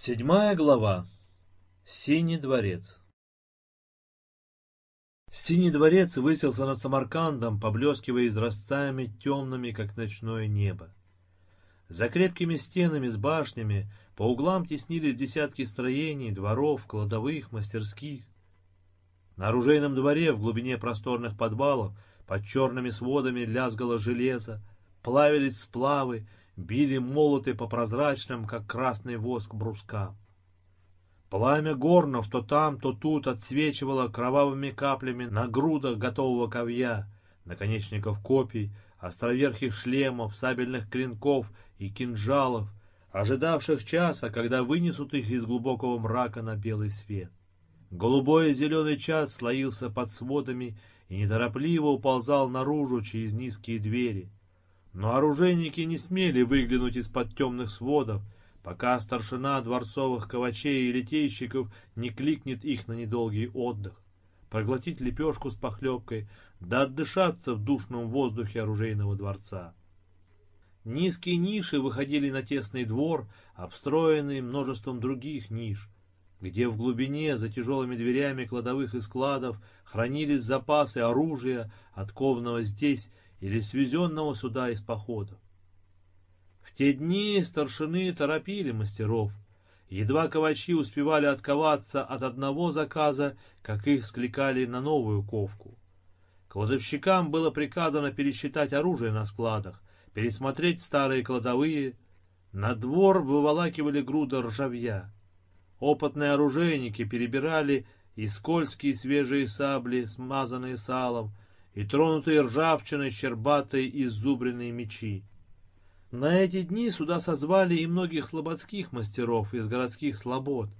Седьмая глава. Синий дворец. Синий дворец высился над Самаркандом, поблескивая изразцами темными, как ночное небо. За крепкими стенами с башнями по углам теснились десятки строений, дворов, кладовых, мастерских. На оружейном дворе в глубине просторных подвалов под черными сводами лязгало железо, плавились сплавы, били молоты по прозрачным, как красный воск, брускам. Пламя горнов то там, то тут отсвечивало кровавыми каплями на грудах готового ковья, наконечников копий, островерхих шлемов, сабельных клинков и кинжалов, ожидавших часа, когда вынесут их из глубокого мрака на белый свет. Голубой и зеленый чад слоился под сводами и неторопливо уползал наружу через низкие двери — но оружейники не смели выглянуть из-под темных сводов, пока старшина дворцовых ковачей и литейщиков не кликнет их на недолгий отдых, проглотить лепешку с похлебкой, да отдышаться в душном воздухе оружейного дворца. Низкие ниши выходили на тесный двор, обстроенный множеством других ниш, где в глубине, за тяжелыми дверями кладовых и складов, хранились запасы оружия, откованного здесь или свезенного сюда из походов. В те дни старшины торопили мастеров. Едва ковачи успевали отковаться от одного заказа, как их скликали на новую ковку. Кладовщикам было приказано пересчитать оружие на складах, пересмотреть старые кладовые. На двор выволакивали груда ржавья. Опытные оружейники перебирали и скользкие свежие сабли, смазанные салом, и тронутые ржавчиной щербатые иззубренные мечи. На эти дни сюда созвали и многих слободских мастеров из городских слобод,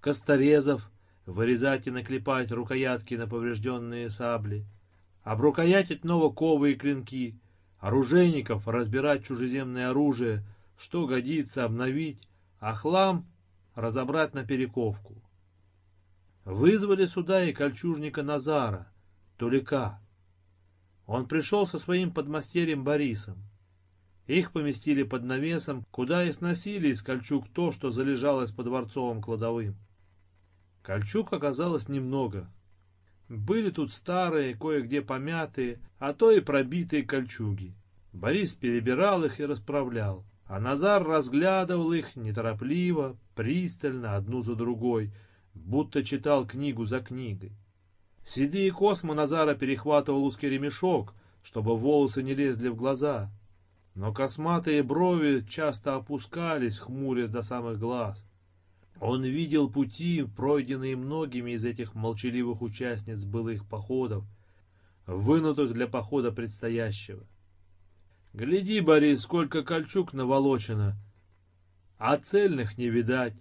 косторезов, вырезать и наклепать рукоятки на поврежденные сабли, обрукоятить новоковые клинки, оружейников разбирать чужеземное оружие, что годится обновить, а хлам разобрать на перековку. Вызвали сюда и кольчужника Назара, Тулика, он пришел со своим подмастерьем Борисом. Их поместили под навесом, куда и сносили из кольчуг то, что залежалось по дворцовым кладовым. Кольчуг оказалось немного. Были тут старые, кое-где помятые, а то и пробитые кольчуги. Борис перебирал их и расправлял, а Назар разглядывал их неторопливо, пристально, одну за другой, будто читал книгу за книгой. Седые космы Назара перехватывал узкий ремешок, чтобы волосы не лезли в глаза. Но косматые брови часто опускались, хмурясь до самых глаз. Он видел пути, пройденные многими из этих молчаливых участниц былых походов, вынутых для похода предстоящего. «Гляди, Борис, сколько кольчуг наволочено, а цельных не видать,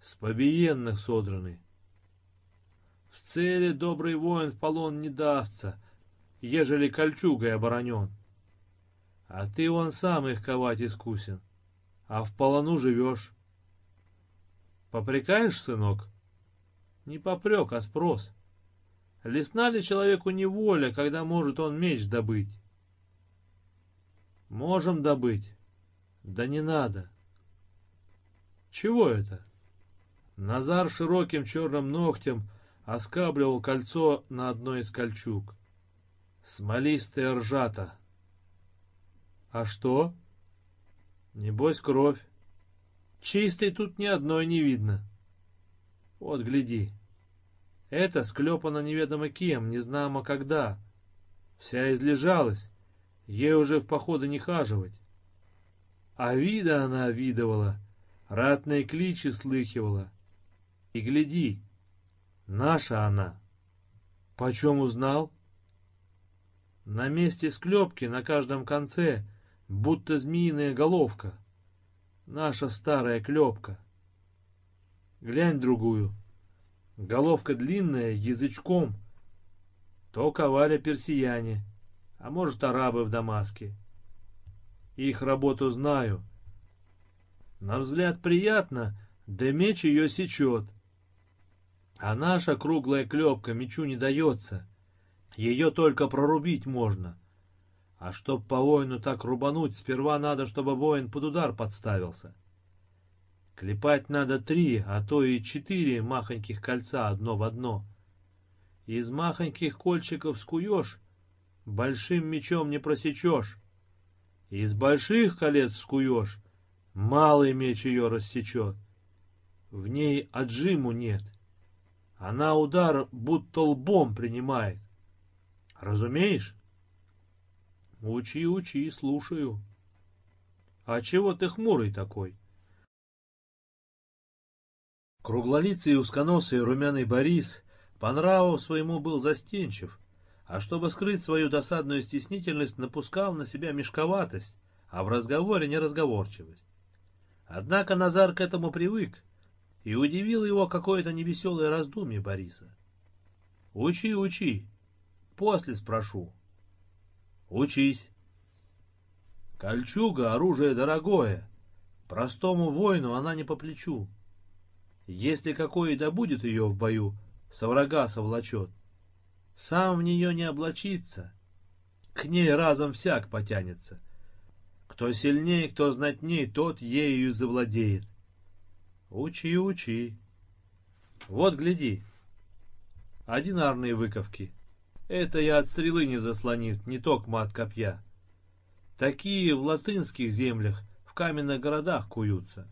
с побиенных содраны. В цели добрый воин в полон не дастся, ежели кольчугой оборонен. А ты он сам их ковать искусен, а в полону живешь. Попрекаешь, сынок? Не попрек, а спрос. Лесна ли человеку неволя, когда может он меч добыть? Можем добыть. Да не надо. Чего это? Назар широким черным ногтем оскабливал кольцо на одной из кольчуг. Смолистая ржата. А что? Небось, кровь. Чистой тут ни одной не видно. Вот, гляди. Это склепано неведомо кем, незнамо когда. Вся излежалась, ей уже в походы не хаживать. А вида она видывала, ратные кличи слыхивала. И гляди, Наша она. Почем узнал? На месте склепки на каждом конце будто змеиная головка. Наша старая клепка. Глянь другую. Головка длинная, язычком. То ковали персияне, а может арабы в Дамаске. Их работу знаю. На взгляд приятно, да меч ее сечет. А наша круглая клепка мечу не дается. Ее только прорубить можно. А чтоб по воину так рубануть, сперва надо, чтобы воин под удар подставился. Клепать надо три, а то и четыре махоньких кольца одно в одно. Из махоньких кольчиков скуешь, большим мечом не просечешь. Из больших колец скуешь, малый меч ее рассечет. В ней отжиму нет. Она удар будто лбом принимает. Разумеешь? Учи, учи, слушаю. А чего ты хмурый такой? Круглолицый, узконосый, румяный Борис по нраву своему был застенчив, а чтобы скрыть свою досадную стеснительность, напускал на себя мешковатость, а в разговоре неразговорчивость. Однако Назар к этому привык, и удивил его какое-то невеселое раздумье Бориса. «Учи, учи, после спрошу». «Учись». Кольчуга — оружие дорогое, простому воину она не по плечу. Если какой и добудет ее в бою, со врага совлачет, сам в нее не облачится, к ней разом всяк потянется. Кто сильнее, кто знатней, тот ею завладеет. Учи, учи. Вот, гляди. Одинарные выковки. Это я от стрелы не заслонит, не токмо от копья. Такие в латынских землях, в каменных городах куются.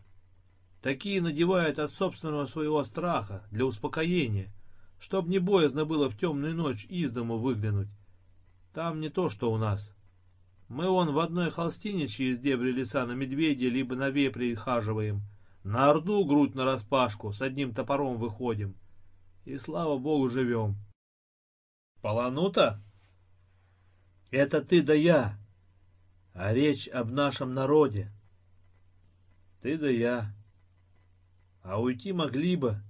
Такие надевают от собственного своего страха, для успокоения, чтоб не боязно было в темную ночь из дому выглянуть. Там не то, что у нас. Мы вон в одной холстине через дебри леса на медведя либо на вепре хаживаем, на орду грудь нараспашку, с одним топором выходим. И слава богу живем. Поланута? Это ты да я, а речь об нашем народе. Ты да я. А уйти могли бы,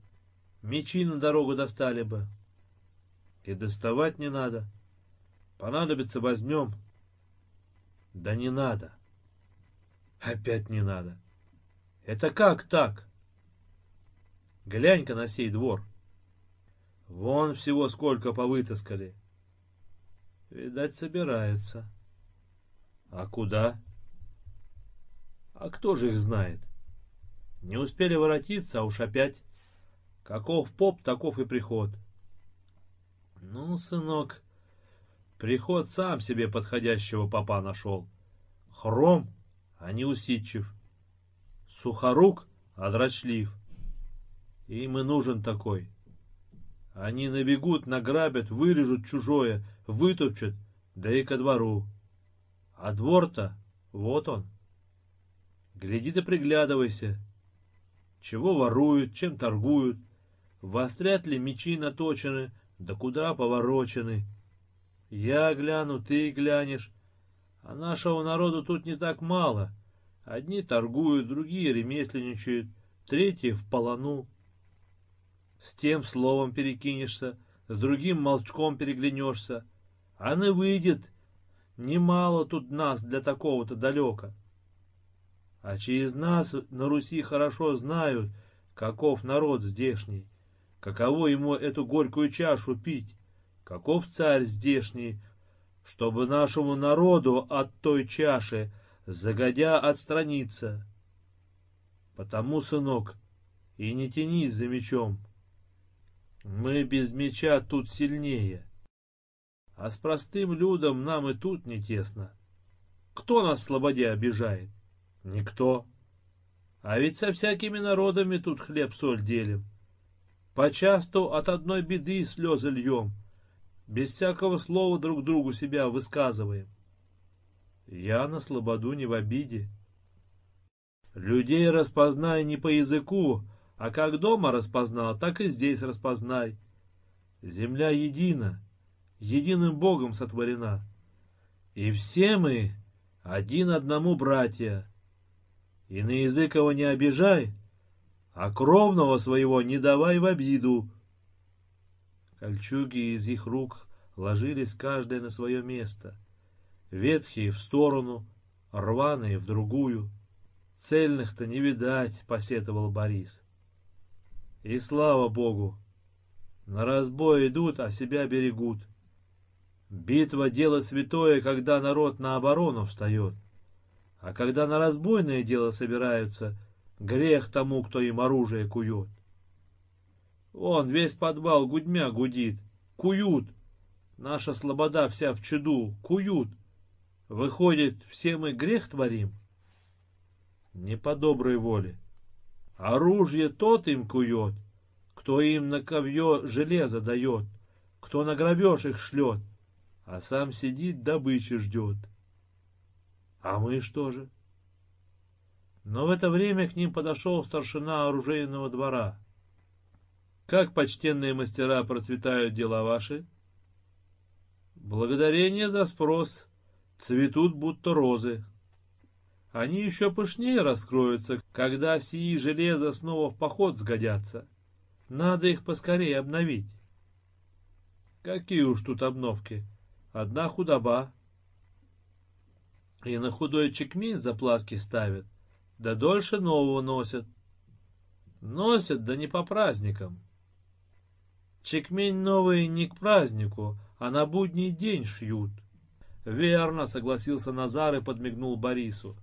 мечи на дорогу достали бы. И доставать не надо. Понадобится, возьмем. Да не надо. Опять не надо. Это как так? Глянь-ка на сей двор. Вон всего сколько повытаскали. Видать, собираются. А куда? А кто же их знает? Не успели воротиться, а уж опять. Каков поп, таков и приход. Ну, сынок, приход сам себе подходящего попа нашел. Хром, а не усидчив. Сухорук, а дрочлив. Им и нужен такой. Они набегут, награбят, вырежут чужое, вытопчут, да и ко двору. А двор-то, вот он. Гляди да приглядывайся. Чего воруют, чем торгуют, вострят ли мечи наточены, да куда поворочены. Я гляну, ты глянешь, а нашего народу тут не так мало. Одни торгуют, другие ремесленничают, третьи в полону. С тем словом перекинешься, с другим молчком переглянешься. А не выйдет, немало тут нас для такого-то далека. А через нас на Руси хорошо знают, каков народ здешний, каково ему эту горькую чашу пить, каков царь здешний, чтобы нашему народу от той чаши загодя отстраниться. Потому, сынок, и не тянись за мечом. Мы без меча тут сильнее. А с простым людом нам и тут не тесно. Кто нас слободе обижает? Никто. А ведь со всякими народами тут хлеб-соль делим. Почасту от одной беды слезы льем. Без всякого слова друг другу себя высказываем. Я на слободу не в обиде. Людей распознай не по языку, а как дома распознал, так и здесь распознай. Земля едина, единым Богом сотворена. И все мы один одному братья и на язык его не обижай, а кровного своего не давай в обиду. Кольчуги из их рук ложились каждая на свое место. Ветхие в сторону, рваные в другую. Цельных-то не видать, посетовал Борис. И слава богу, на разбой идут, а себя берегут. Битва — дело святое, когда народ на оборону встает. А когда на разбойное дело собираются, Грех тому, кто им оружие кует. Он весь подвал гудмя гудит. Куют. Наша слобода вся в чуду. Куют. Выходит, все мы грех творим? Не по доброй воле. Оружие тот им кует, кто им на ковье железо дает, кто на грабеж их шлет, а сам сидит добычи ждет. А мы что же? Но в это время к ним подошел старшина оружейного двора. Как, почтенные мастера, процветают дела ваши? Благодарение за спрос. Цветут, будто розы. Они еще пышнее раскроются, когда сии железа снова в поход сгодятся. Надо их поскорее обновить. Какие уж тут обновки. Одна худоба. И на худой чекмень заплатки ставят, да дольше нового носят. Носят, да не по праздникам. Чекмень новый не к празднику, а на будний день шьют. Верно, согласился Назар и подмигнул Борису.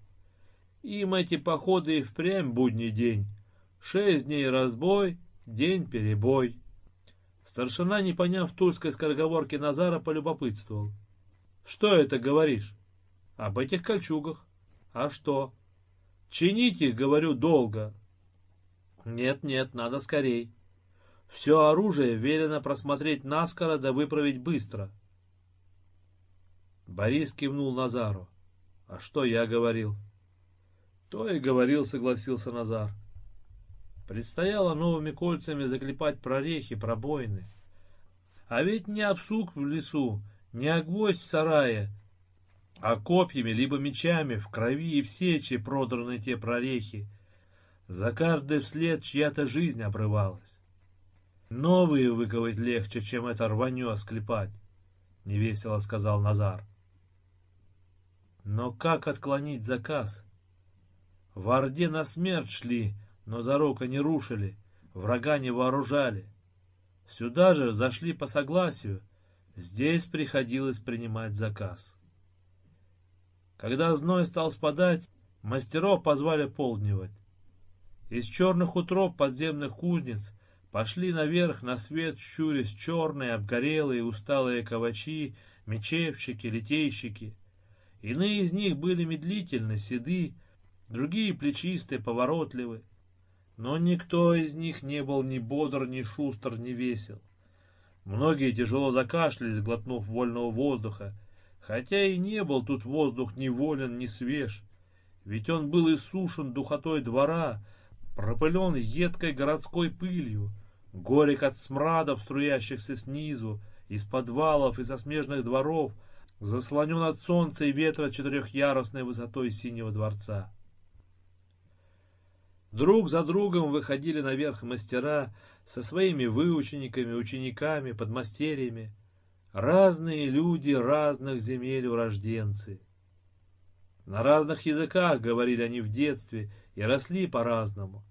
Им эти походы и впрямь будний день. Шесть дней разбой, день перебой. Старшина, не поняв тульской скороговорки Назара, полюбопытствовал. «Что это говоришь?» «Об этих кольчугах». «А что?» «Чинить их, говорю, долго». «Нет-нет, надо скорей. Все оружие велено просмотреть наскоро да выправить быстро». Борис кивнул Назару. «А что я говорил?» «То и говорил», — согласился Назар. Предстояло новыми кольцами заклепать прорехи, пробоины. А ведь не обсук в лесу, не огвоздь в сарае, а копьями либо мечами в крови и в сече продраны те прорехи. За каждый вслед чья-то жизнь обрывалась. Новые выковать легче, чем это рванье склепать, — невесело сказал Назар. Но как отклонить заказ? В Орде на смерть шли, но зарока не рушили, врага не вооружали. Сюда же зашли по согласию, здесь приходилось принимать заказ. Когда зной стал спадать, мастеров позвали полдневать. Из черных утроб подземных кузнец пошли наверх на свет щурясь черные, обгорелые, усталые ковачи, мечевщики, литейщики. Иные из них были медлительны, седы, другие плечистые, поворотливы. Но никто из них не был ни бодр, ни шустр, ни весел. Многие тяжело закашлялись, глотнув вольного воздуха, хотя и не был тут воздух ни волен, ни свеж. Ведь он был иссушен духотой двора, пропылен едкой городской пылью, горек от смрадов, струящихся снизу, из подвалов и со смежных дворов, заслонен от солнца и ветра четырехъярусной высотой синего дворца. Друг за другом выходили наверх мастера со своими выучениками, учениками, подмастерьями. Разные люди разных земель урожденцы. На разных языках говорили они в детстве и росли по-разному.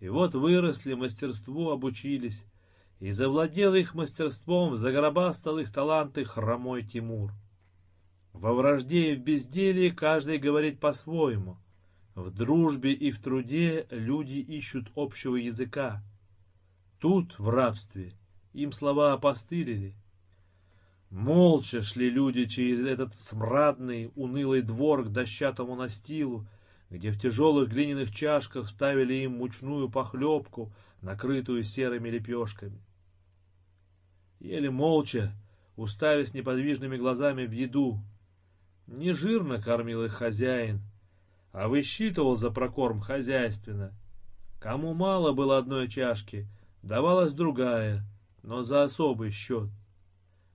И вот выросли, мастерству обучились, и завладел их мастерством, загробастал их таланты хромой Тимур. Во вражде и в безделии каждый говорит по-своему — в дружбе и в труде люди ищут общего языка. Тут, в рабстве, им слова опостылили. Молча шли люди через этот смрадный, унылый двор к дощатому настилу, где в тяжелых глиняных чашках ставили им мучную похлебку, накрытую серыми лепешками. Еле молча, уставясь неподвижными глазами в еду. Не жирно кормил их хозяин, а высчитывал за прокорм хозяйственно. Кому мало было одной чашки, давалась другая, но за особый счет.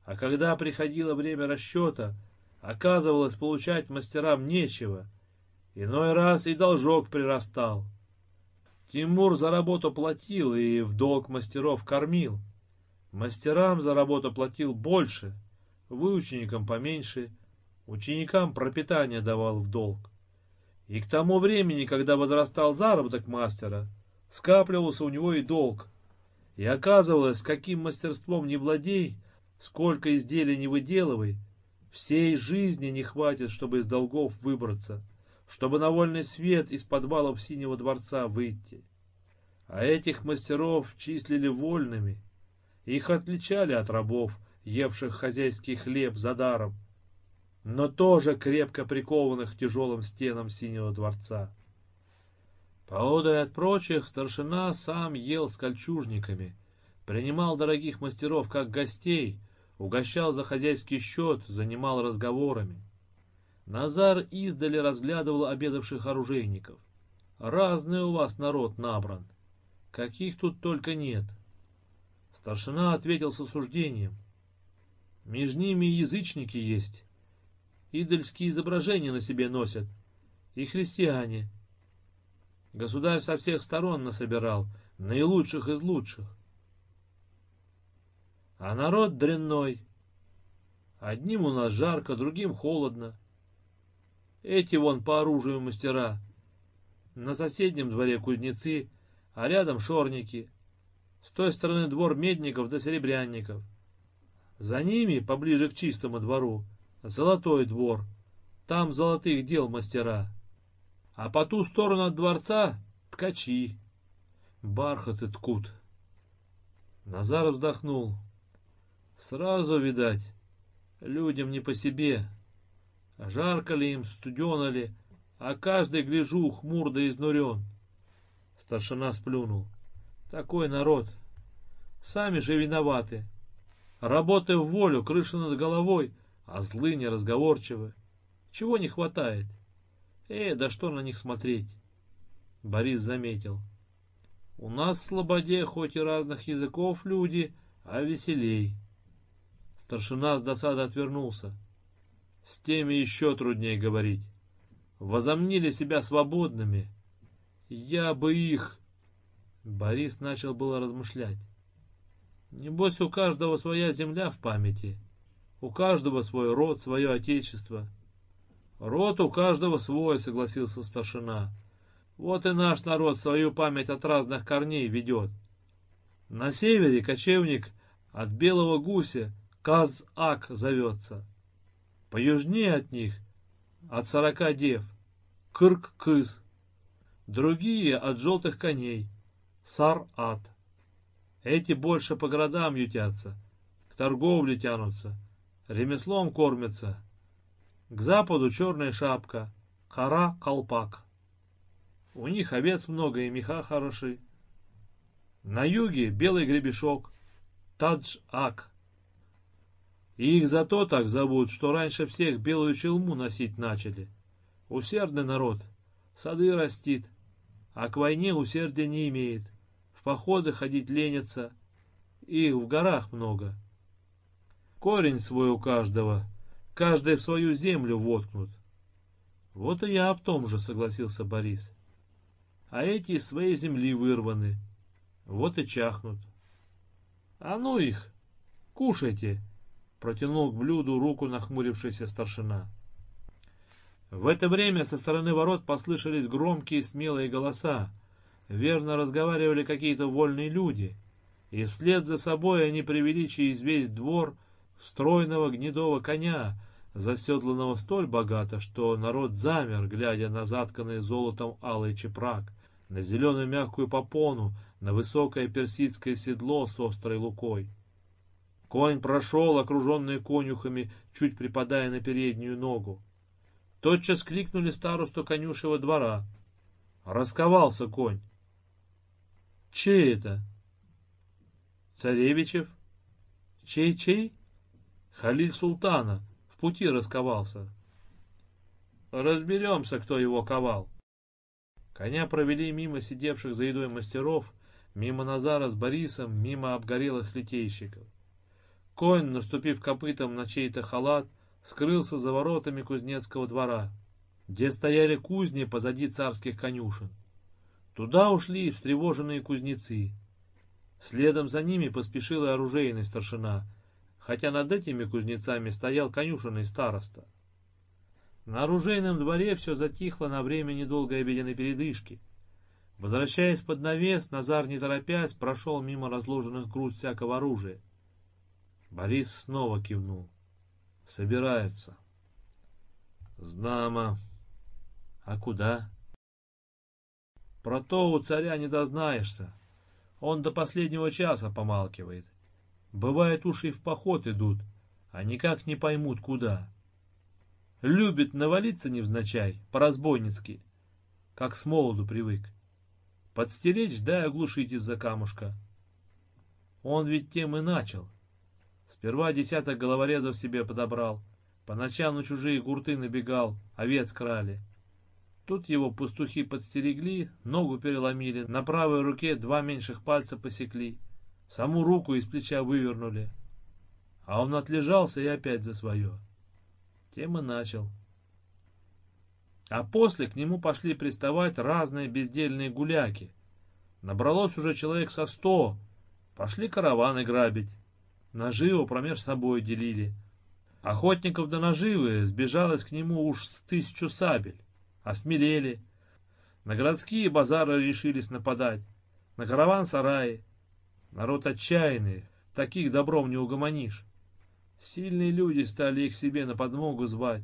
А когда приходило время расчета, оказывалось получать мастерам нечего. Иной раз и должок прирастал. Тимур за работу платил и в долг мастеров кормил. Мастерам за работу платил больше, выученикам поменьше, ученикам пропитание давал в долг. И к тому времени, когда возрастал заработок мастера, скапливался у него и долг. И оказывалось, каким мастерством не владей, сколько изделий не выделывай, всей жизни не хватит, чтобы из долгов выбраться. чтобы на вольный свет из подвалов Синего дворца выйти. А этих мастеров числили вольными. Их отличали от рабов, евших хозяйский хлеб за даром, но тоже крепко прикованных к тяжелым стенам Синего дворца. Поодаль от прочих старшина сам ел с кольчужниками, принимал дорогих мастеров как гостей, угощал за хозяйский счет, занимал разговорами. Назар издали разглядывал обедавших оружейников. Разный у вас народ набран. Каких тут только нет. Старшина ответил с осуждением. Между ними язычники есть. Идольские изображения на себе носят. И христиане. Государь со всех сторон насобирал, наилучших из лучших. А народ дрянной. Одним у нас жарко, другим холодно. Эти вон по оружию мастера. На соседнем дворе кузнецы, а рядом шорники. С той стороны двор медников да серебрянников. За ними, поближе к чистому двору, золотой двор. Там золотых дел мастера. А по ту сторону от дворца — ткачи. Бархат и ткут. Назар вздохнул. Сразу, видать, людям не по себе. Жарко ли им, студено ли, а каждый, гляжу, хмур да изнурен. Старшина сплюнул. Такой народ. Сами же виноваты. Работы в волю, крыша над головой, а злы неразговорчивы. Чего не хватает? Э, да что на них смотреть? Борис заметил. У нас в Слободе хоть и разных языков люди, а веселей. Старшина с досады отвернулся. С теми еще труднее говорить. Возомнили себя свободными. Я бы их... Борис начал было размышлять. Небось, у каждого своя земля в памяти. У каждого свой род, свое отечество. Род у каждого свой, согласился старшина. Вот и наш народ свою память от разных корней ведет. На севере кочевник от белого гуся Каз-Ак зовется. Поюжнее от них, от сорока дев, Кырк-Кыз. Другие от желтых коней, Сар-Ат. Эти больше по городам ютятся, к торговле тянутся, ремеслом кормятся. К западу черная шапка, Кара-Колпак. У них овец много и меха хороши. На юге белый гребешок, Тадж-Ак. И их зато так зовут, что раньше всех белую челму носить начали. Усердный народ, сады растит, а к войне усердия не имеет. В походы ходить ленятся, их в горах много. Корень свой у каждого, каждый в свою землю воткнут. Вот и я об том же, согласился Борис. А эти из своей земли вырваны, вот и чахнут. А ну их, кушайте, Протянул к блюду руку нахмурившийся старшина. В это время со стороны ворот послышались громкие смелые голоса. Верно разговаривали какие-то вольные люди. И вслед за собой они привели через весь двор стройного гнедого коня, заседланного столь богато, что народ замер, глядя на затканный золотом алый чепрак, на зеленую мягкую попону, на высокое персидское седло с острой лукой. Конь прошел, окруженный конюхами, чуть припадая на переднюю ногу. Тотчас кликнули старосту конюшего двора. Расковался конь. Чей это? Царевичев? Чей-чей? Халиль Султана. В пути расковался. Разберемся, кто его ковал. Коня провели мимо сидевших за едой мастеров, мимо Назара с Борисом, мимо обгорелых литейщиков. Конь, наступив копытом на чей-то халат, скрылся за воротами кузнецкого двора, где стояли кузни позади царских конюшен. Туда ушли встревоженные кузнецы. Следом за ними поспешил и оружейный старшина, хотя над этими кузнецами стоял конюшенный староста. На оружейном дворе все затихло на время недолгой обеденной передышки. Возвращаясь под навес, Назар, не торопясь, прошел мимо разложенных груд всякого оружия. Борис снова кивнул. Собираются. Знамо. А куда? Про то у царя не дознаешься. Он до последнего часа помалкивает. Бывает, уж и в поход идут, а никак не поймут, куда. Любит навалиться невзначай, по-разбойницки, как с молоду привык. Подстеречь, да и оглушить из-за камушка. Он ведь тем и начал. Сперва десяток головорезов себе подобрал, по ночам на чужие гурты набегал, овец крали. Тут его пастухи подстерегли, ногу переломили, на правой руке два меньших пальца посекли, саму руку из плеча вывернули. А он отлежался и опять за свое. Тем и начал. А после к нему пошли приставать разные бездельные гуляки. Набралось уже человек со сто. Пошли караваны грабить. Наживу промеж собой делили. Охотников до наживы сбежалось к нему уж с тысячу сабель. Осмелели. На городские базары решились нападать. На караван-сараи. Народ отчаянный, таких добром не угомонишь. Сильные люди стали их себе на подмогу звать.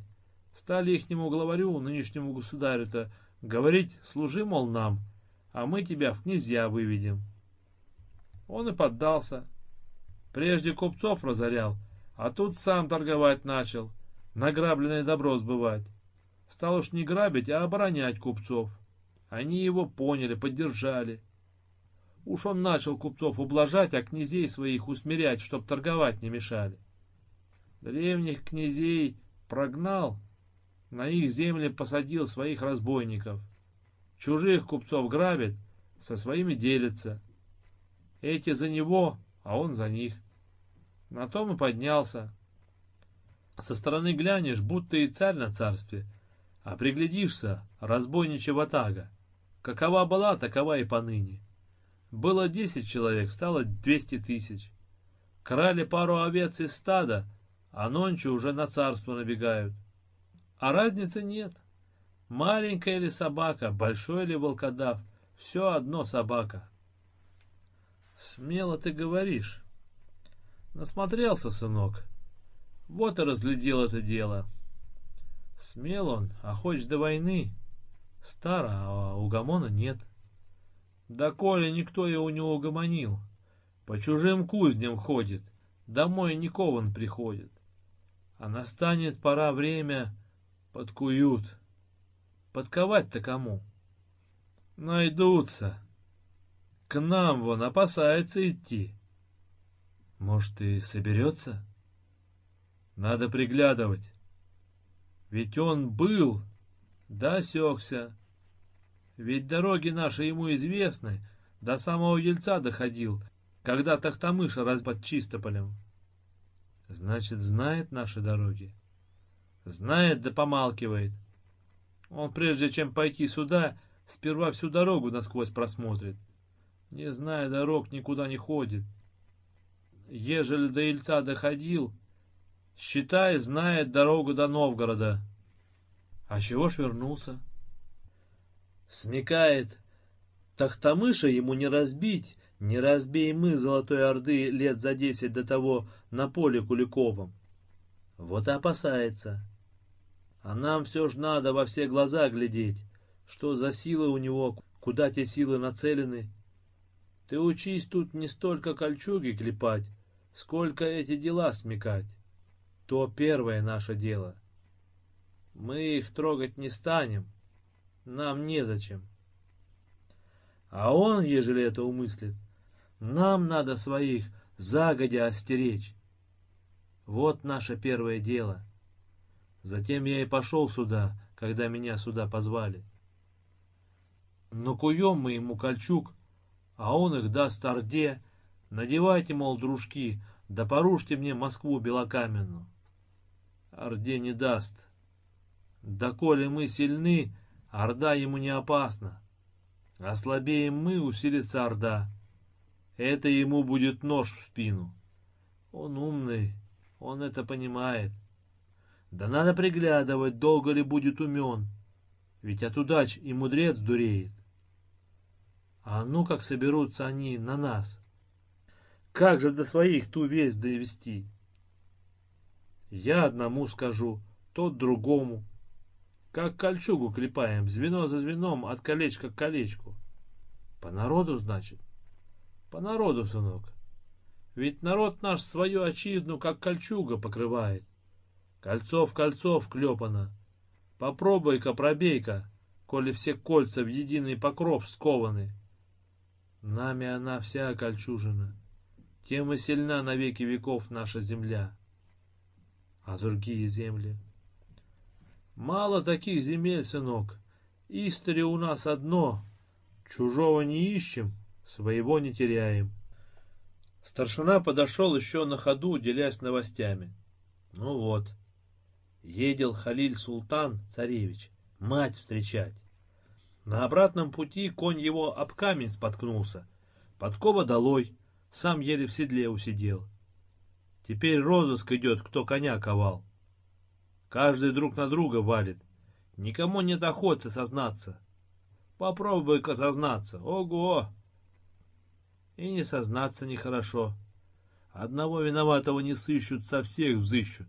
Стали ихнему главарю, нынешнему государю-то, говорить, служи, мол, нам, а мы тебя в князья выведем. Он и поддался. Прежде купцов разорял, а тут сам торговать начал, награбленное добро сбывать. Стал уж не грабить, а оборонять купцов. Они его поняли, поддержали. Уж он начал купцов ублажать, а князей своих усмирять, чтоб торговать не мешали. Древних князей прогнал, на их земли посадил своих разбойников. Чужих купцов грабит, со своими делится. Эти за него, а он за них. На том и поднялся. Со стороны глянешь, будто и царь на царстве, а приглядишься, разбойничья ватага. Какова была, такова и поныне. Было десять человек, стало двести тысяч. Крали пару овец из стада, а нонче уже на царство набегают. А разницы нет. Маленькая ли собака, большой ли волкодав, все одно собака. Смело ты говоришь. Насмотрелся, сынок. Вот и разглядел это дело. Смел он, а хочешь до войны. Старо, а угомона нет. Да коли никто его не угомонил. По чужим кузням ходит, домой не кован приходит. А настанет пора время, Подкуют. Подковать-то кому? Найдутся. К нам вон опасается идти. Может, и соберется? Надо приглядывать. Ведь он был, да сёкся. Ведь дороги наши ему известны, до самого Ельца доходил, когда Тахтамыша разбат Чистополем. Значит, знает наши дороги. Знает да помалкивает. Он прежде чем пойти сюда, сперва всю дорогу насквозь просмотрит. Не зная дорог, никуда не ходит. Ежели до Ильца доходил, считай, знает дорогу до Новгорода. А чего ж вернулся? Смекает, Тахтамыша ему не разбить, не разбей мы Золотой Орды лет за десять до того на поле Куликовом. Вот и опасается. А нам все ж надо во все глаза глядеть, что за силы у него, куда те силы нацелены. Ты учись тут не столько кольчуги клепать, сколько эти дела смекать. То первое наше дело. Мы их трогать не станем, нам незачем. А он, ежели это умыслит, нам надо своих загодя остеречь. Вот наше первое дело — Затем я и пошел сюда, когда меня сюда позвали. Но куем мы ему кольчуг, а он их даст Орде. Надевайте, мол, дружки, да порушьте мне Москву белокаменную. Орде не даст. Да коли мы сильны, Орда ему не опасна. Ослабеем мы, усилится Орда. Это ему будет нож в спину. Он умный, он это понимает. Да надо приглядывать, долго ли будет умен, ведь от удач и мудрец дуреет. А ну как соберутся они на нас? Как же до своих ту весть довести? Я одному скажу, тот другому. Как кольчугу клепаем, звено за звеном, от колечка к колечку. По народу, значит? По народу, сынок. Ведь народ наш свою отчизну, как кольчуга, покрывает. Кольцо в кольцо вклепано. Попробуй-ка, пробей-ка, коли все кольца в единый покров скованы. Нами она вся кольчужина, тем и сильна на веки веков наша земля. А другие земли? Мало таких земель, сынок. История у нас одно. Чужого не ищем, своего не теряем. Старшина подошел еще на ходу, делясь новостями. Ну вот, едел Халиль Султан, царевич, мать встречать. На обратном пути конь его об камень споткнулся. Подкова долой, сам еле в седле усидел. Теперь розыск идет, кто коня ковал. Каждый друг на друга валит. Никому нет охоты сознаться. Попробуй-ка сознаться. Ого! И не сознаться нехорошо. Одного виноватого не сыщут, со всех взыщут.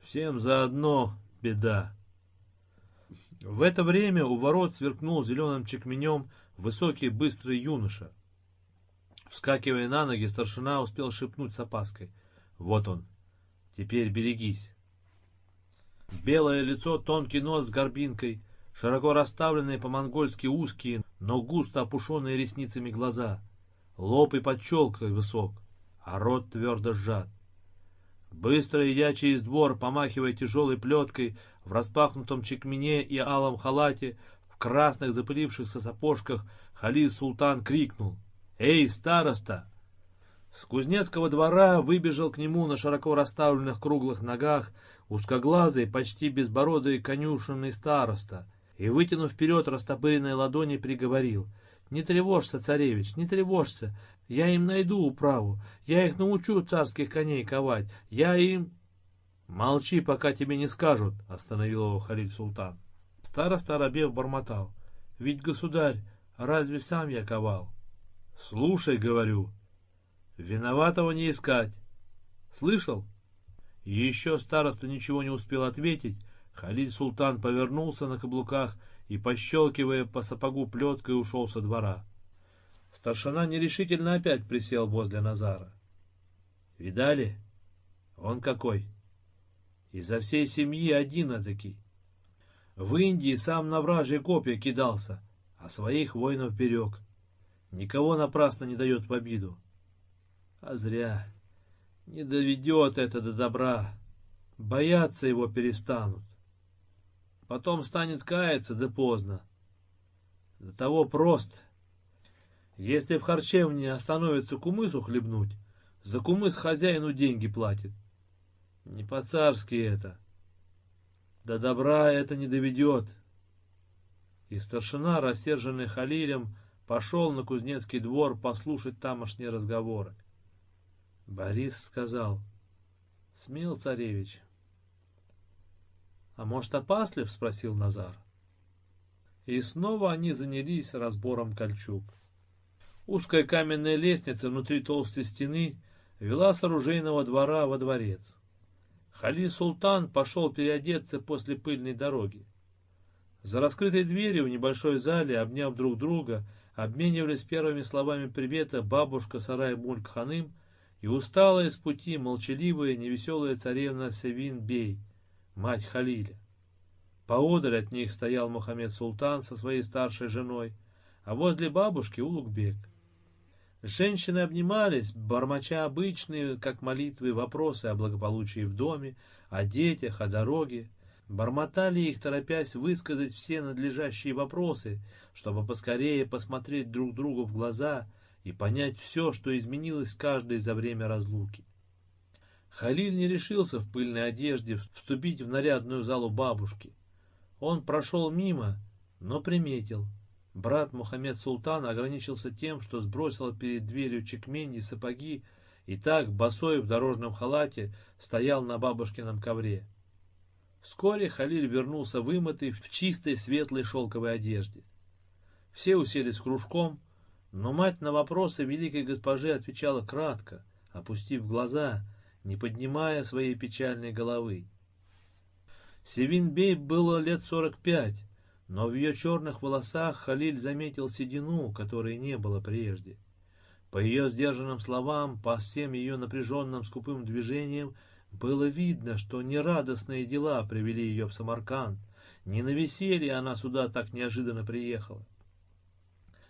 Всем заодно беда. В это время у ворот сверкнул зеленым чекменем высокий быстрый юноша. Вскакивая на ноги, старшина успел шепнуть с опаской. Вот он. Теперь берегись. Белое лицо, тонкий нос с горбинкой, широко расставленные по-монгольски узкие, но густо опушенные ресницами глаза — лоб и подчелкой высок, а рот твердо сжат. Быстро идя через двор, помахивая тяжелой плеткой, в распахнутом чекмене и алом халате, в красных запылившихся сапожках, Халил Султан крикнул «Эй, староста!» С кузнецкого двора выбежал к нему на широко расставленных круглых ногах узкоглазый, почти безбородый конюшенный староста и, вытянув вперед растопыренные ладони, приговорил — не тревожься, царевич, не тревожься. Я им найду управу. Я их научу царских коней ковать. Я им... Молчи, пока тебе не скажут, остановил его Халиль Султан. Староста Арабев бормотал. Ведь, государь, разве сам я ковал? Слушай, говорю, виноватого не искать. Слышал? Еще староста ничего не успел ответить. Халиль Султан повернулся на каблуках и, пощелкивая по сапогу плеткой, ушел со двора. Старшина нерешительно опять присел возле Назара. «Видали? Он какой! Изо всей семьи один атакий. В Индии сам на вражье копья кидался, а своих воинов берег. Никого напрасно не дает в обиду. А зря. Не доведет это до добра. Бояться его перестанут. Потом станет каяться, да поздно. До того прост. Если в харчевне остановится кумысу хлебнуть, за кумыс хозяину деньги платит. Не по-царски это. До добра это не доведет. И старшина, рассерженный Халилем, пошел на кузнецкий двор послушать тамошние разговоры. Борис сказал, «Смел, царевич, «А может, опаслив?» — спросил Назар. И снова они занялись разбором кольчуг. Узкая каменная лестница внутри толстой стены вела с оружейного двора во дворец. Хали Султан пошел переодеться после пыльной дороги. За раскрытой дверью в небольшой зале, обняв друг друга, обменивались первыми словами привета бабушка Сарай Мульк Ханым и усталая с пути молчаливая невеселая царевна Севин Бей — мать Халиля. Поодаль от них стоял Мухаммед Султан со своей старшей женой, а возле бабушки Улугбек. Женщины обнимались, бормоча обычные, как молитвы, вопросы о благополучии в доме, о детях, о дороге. Бормотали их, торопясь высказать все надлежащие вопросы, чтобы поскорее посмотреть друг другу в глаза и понять все, что изменилось каждой за время разлуки. Халиль не решился в пыльной одежде вступить в нарядную залу бабушки. Он прошел мимо, но приметил. Брат Мухаммед Султан ограничился тем, что сбросил перед дверью чекменди сапоги и так, босой в дорожном халате, стоял на бабушкином ковре. Вскоре Халиль вернулся вымытый в чистой светлой шелковой одежде. Все уселись кружком, но мать на вопросы великой госпожи отвечала кратко, опустив глаза — не поднимая своей печальной головы. Севинбей было лет сорок пять, но в ее черных волосах Халиль заметил седину, которой не было прежде. По ее сдержанным словам, по всем ее напряженным скупым движениям, было видно, что нерадостные дела привели ее в Самарканд, не на веселье она сюда так неожиданно приехала.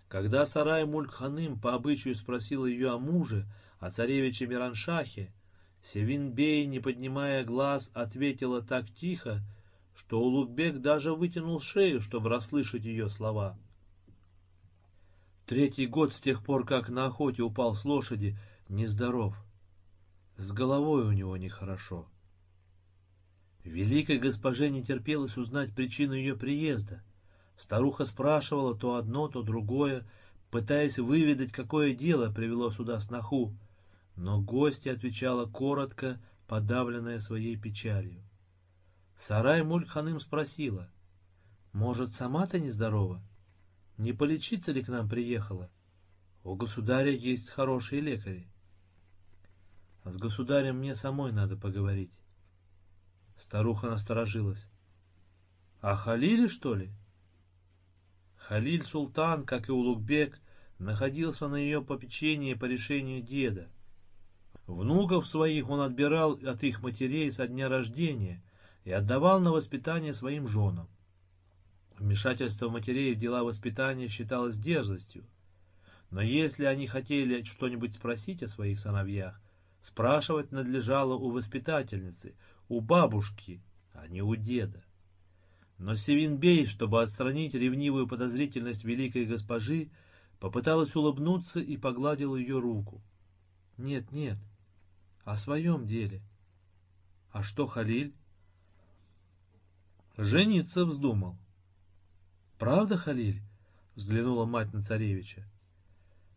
Когда Сарай Мулькханым по обычаю спросил ее о муже, о царевиче Мираншахе, Севинбей, не поднимая глаз, ответила так тихо, что Улугбек даже вытянул шею, чтобы расслышать ее слова. Третий год с тех пор, как на охоте упал с лошади, нездоров. С головой у него нехорошо. Великой госпоже не терпелось узнать причину ее приезда. Старуха спрашивала то одно, то другое, пытаясь выведать, какое дело привело сюда сноху, но гостья отвечала коротко, подавленная своей печалью. Сарай Муль-Ханым спросила, «Может, сама ты нездорова? Не полечиться ли к нам приехала? У государя есть хорошие лекари». «А с государем мне самой надо поговорить». Старуха насторожилась. «А Халиле, что ли?» Халиль Султан, как и Улугбек, находился на ее попечении по решению деда. Внуков своих он отбирал от их матерей со дня рождения и отдавал на воспитание своим женам. Вмешательство матерей в дела воспитания считалось дерзостью. Но если они хотели что-нибудь спросить о своих сыновьях, спрашивать надлежало у воспитательницы, у бабушки, а не у деда. Но Севинбей, чтобы отстранить ревнивую подозрительность великой госпожи, попыталась улыбнуться и погладил ее руку. «Нет, нет, о своем деле. А что Халиль?» Жениться вздумал. «Правда, Халиль?» — взглянула мать на царевича.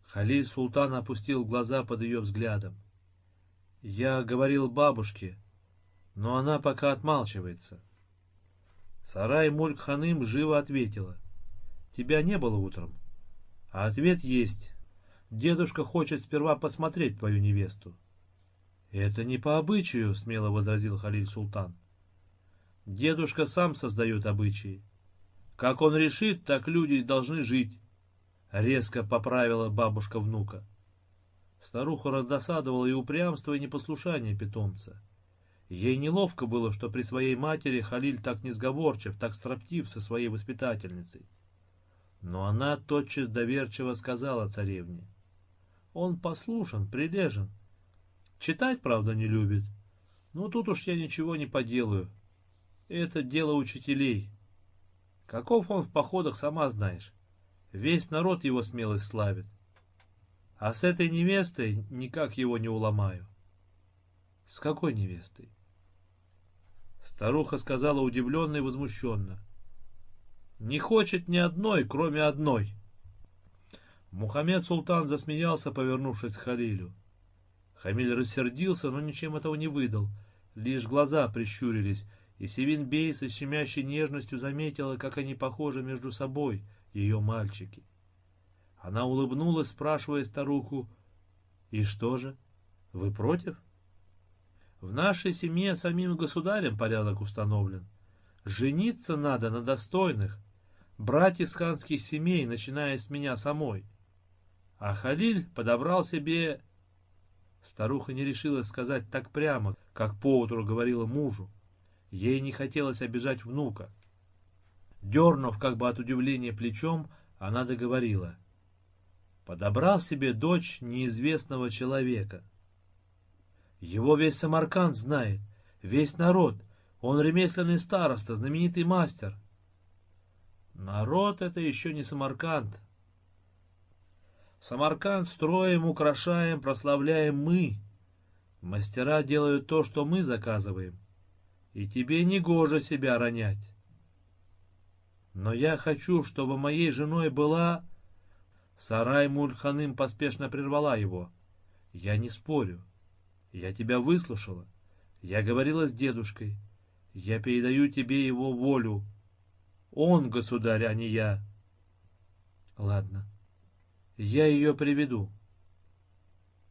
Халиль Султан опустил глаза под ее взглядом. «Я говорил бабушке, но она пока отмалчивается». Сарай Мульк Ханым живо ответила. «Тебя не было утром?» А ответ есть. Дедушка хочет сперва посмотреть твою невесту. «Это не по обычаю», — смело возразил Халиль Султан. «Дедушка сам создает обычаи. Как он решит, так люди должны жить», — резко поправила бабушка внука. Старуху раздосадовало и упрямство, и непослушание питомца. Ей неловко было, что при своей матери Халиль так несговорчив, так строптив со своей воспитательницей. Но она тотчас доверчиво сказала царевне. Он послушен, прилежен. Читать, правда, не любит. Но тут уж я ничего не поделаю. Это дело учителей. Каков он в походах, сама знаешь. Весь народ его смелость славит. А с этой невестой никак его не уломаю. С какой невестой? Старуха сказала удивленно и возмущенно. Не хочет ни одной, кроме одной. Мухаммед Султан засмеялся, повернувшись к Халилю. Хамиль рассердился, но ничем этого не выдал. Лишь глаза прищурились, и Севин Бей со щемящей нежностью заметила, как они похожи между собой, ее мальчики. Она улыбнулась, спрашивая старуху, «И что же, вы против?» В нашей семье самим государем порядок установлен. Жениться надо на достойных, брать из ханских семей, начиная с меня самой. А Халиль подобрал себе... Старуха не решила сказать так прямо, как поутру говорила мужу. Ей не хотелось обижать внука. Дернув как бы от удивления плечом, она договорила. Подобрал себе дочь неизвестного человека. Его весь Самарканд знает, весь народ. Он ремесленный староста, знаменитый мастер. Народ — это еще не Самарканд. Самарканд строим, украшаем, прославляем мы. Мастера делают то, что мы заказываем. И тебе не гоже себя ронять. Но я хочу, чтобы моей женой была... Сарай Мульханым поспешно прервала его. Я не спорю. Я тебя выслушала. Я говорила с дедушкой. Я передаю тебе его волю. Он, государь, а не я. Ладно. Я ее приведу.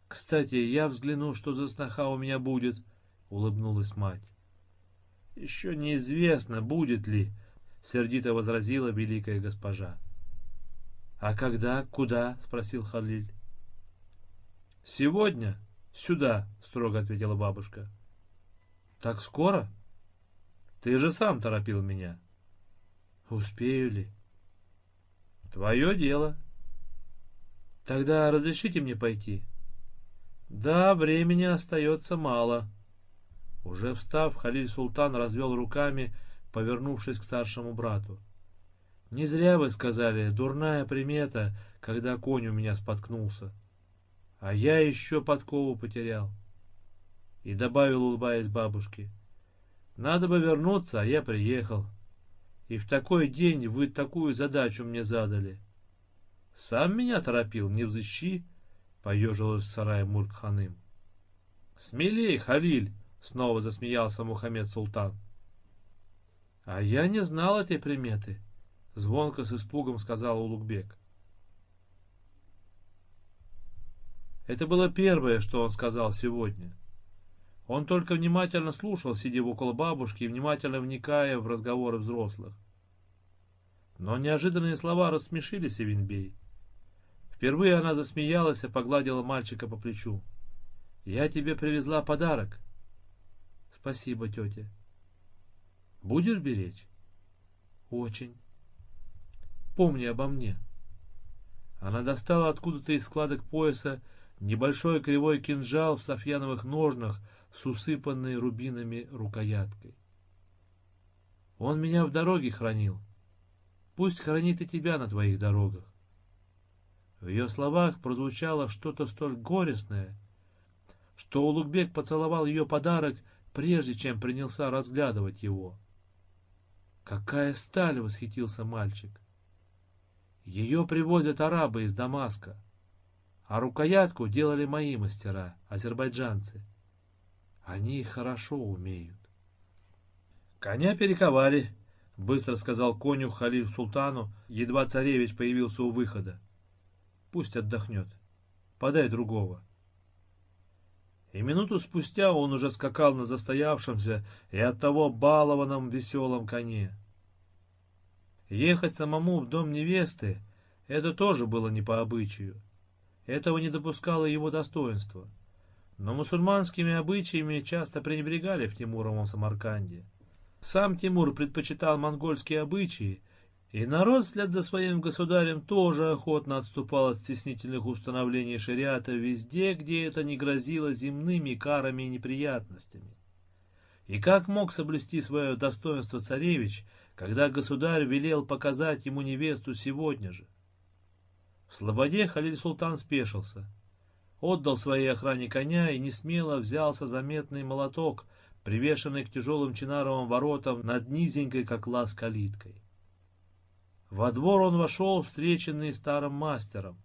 Кстати, я взгляну, что за сноха у меня будет, улыбнулась мать. Еще неизвестно, будет ли, — сердито возразила великая госпожа. — А когда, куда? — спросил Халиль. — Сегодня, сюда, — строго ответила бабушка. — Так скоро? Ты же сам торопил меня. — Успею ли? — Твое дело. — Тогда разрешите мне пойти? — Да, времени остается мало. — уже встав, Халиль Султан развел руками, повернувшись к старшему брату. «Не зря вы сказали, дурная примета, когда конь у меня споткнулся. А я еще подкову потерял». И добавил, улыбаясь бабушке, «Надо бы вернуться, а я приехал. И в такой день вы такую задачу мне задали». «Сам меня торопил, не взыщи», — поежилась в сарае. «Смелей, Халиль!» Снова засмеялся Мухаммед Султан. А я не знал этой приметы, звонко с испугом сказал Улугбек. Это было первое, что он сказал сегодня. Он только внимательно слушал, сидя около бабушки и внимательно вникая в разговоры взрослых. Но неожиданные слова рассмешили Севинбей. Впервые она засмеялась и погладила мальчика по плечу. «Я тебе привезла подарок. Спасибо, тетя. Будешь беречь? Очень. Помни обо мне. Она достала откуда-то из складок пояса небольшой кривой кинжал в софьяновых ножнах с усыпанной рубинами рукояткой. Он меня в дороге хранил. Пусть хранит и тебя на твоих дорогах. В ее словах прозвучало что-то столь горестное, что Улугбек поцеловал ее подарок прежде чем принялся разглядывать его. «Какая сталь!» — восхитился мальчик. «Ее привозят арабы из Дамаска, а рукоятку делали мои мастера, азербайджанцы. Они хорошо умеют». «Коня перековали», — быстро сказал коню Халиль Султану, едва царевич появился у выхода. «Пусть отдохнет. Подай другого» и минуту спустя он уже скакал на застоявшемся и оттого балованном веселом коне. Ехать самому в дом невесты — это тоже было не по обычаю. Этого не допускало его достоинство. Но мусульманскими обычаями часто пренебрегали в Тимуровом Самарканде. Сам Тимур предпочитал монгольские обычаи и народ вслед за своим государем тоже охотно отступал от стеснительных установлений шариата везде, где это не грозило земными карами и неприятностями. И как мог соблюсти свое достоинство царевич, когда государь велел показать ему невесту сегодня же? В Слободе Халиль Султан спешился, отдал своей охране коня и несмело взялся за метный молоток, привешенный к тяжелым чинаровым воротам над низенькой, как лаз, калиткой. Во двор он вошел, встреченный старым мастером.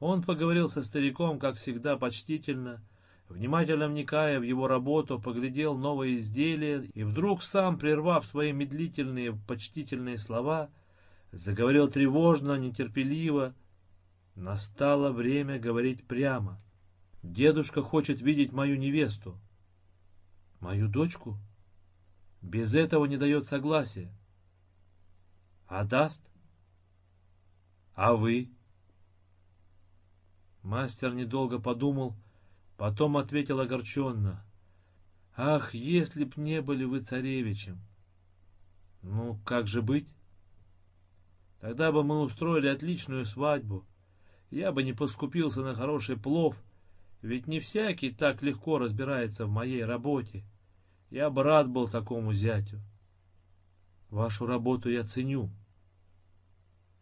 Он поговорил со стариком, как всегда, почтительно, внимательно вникая в его работу, поглядел новое изделие и вдруг сам, прервав свои медлительные, почтительные слова, заговорил тревожно, нетерпеливо. Настало время говорить прямо. Дедушка хочет видеть мою невесту. Мою дочку? Без этого не дает согласия. А даст? А вы? Мастер недолго подумал, потом ответил огорченно. Ах, если б не были вы царевичем! Ну, как же быть? Тогда бы мы устроили отличную свадьбу. Я бы не поскупился на хороший плов, ведь не всякий так легко разбирается в моей работе. Я бы рад был такому зятю. Вашу работу я ценю.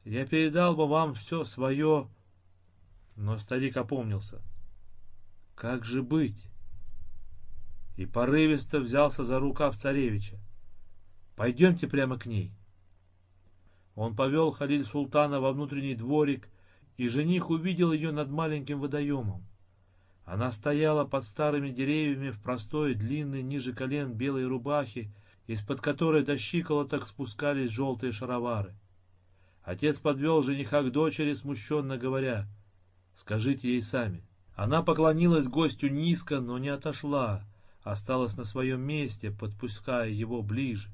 Я передал бы вам все свое... Но старик опомнился. Как же быть? И порывисто взялся за рукав царевича. Пойдемте прямо к ней. Он повел Халиль Султана во внутренний дворик, и жених увидел ее над маленьким водоемом. Она стояла под старыми деревьями в простой, длинной, ниже колен белой рубахе, из-под которой до щиколоток спускались желтые шаровары. Отец подвел жениха к дочери, смущенно говоря, «Скажите ей сами». Она поклонилась гостю низко, но не отошла, осталась на своем месте, подпуская его ближе.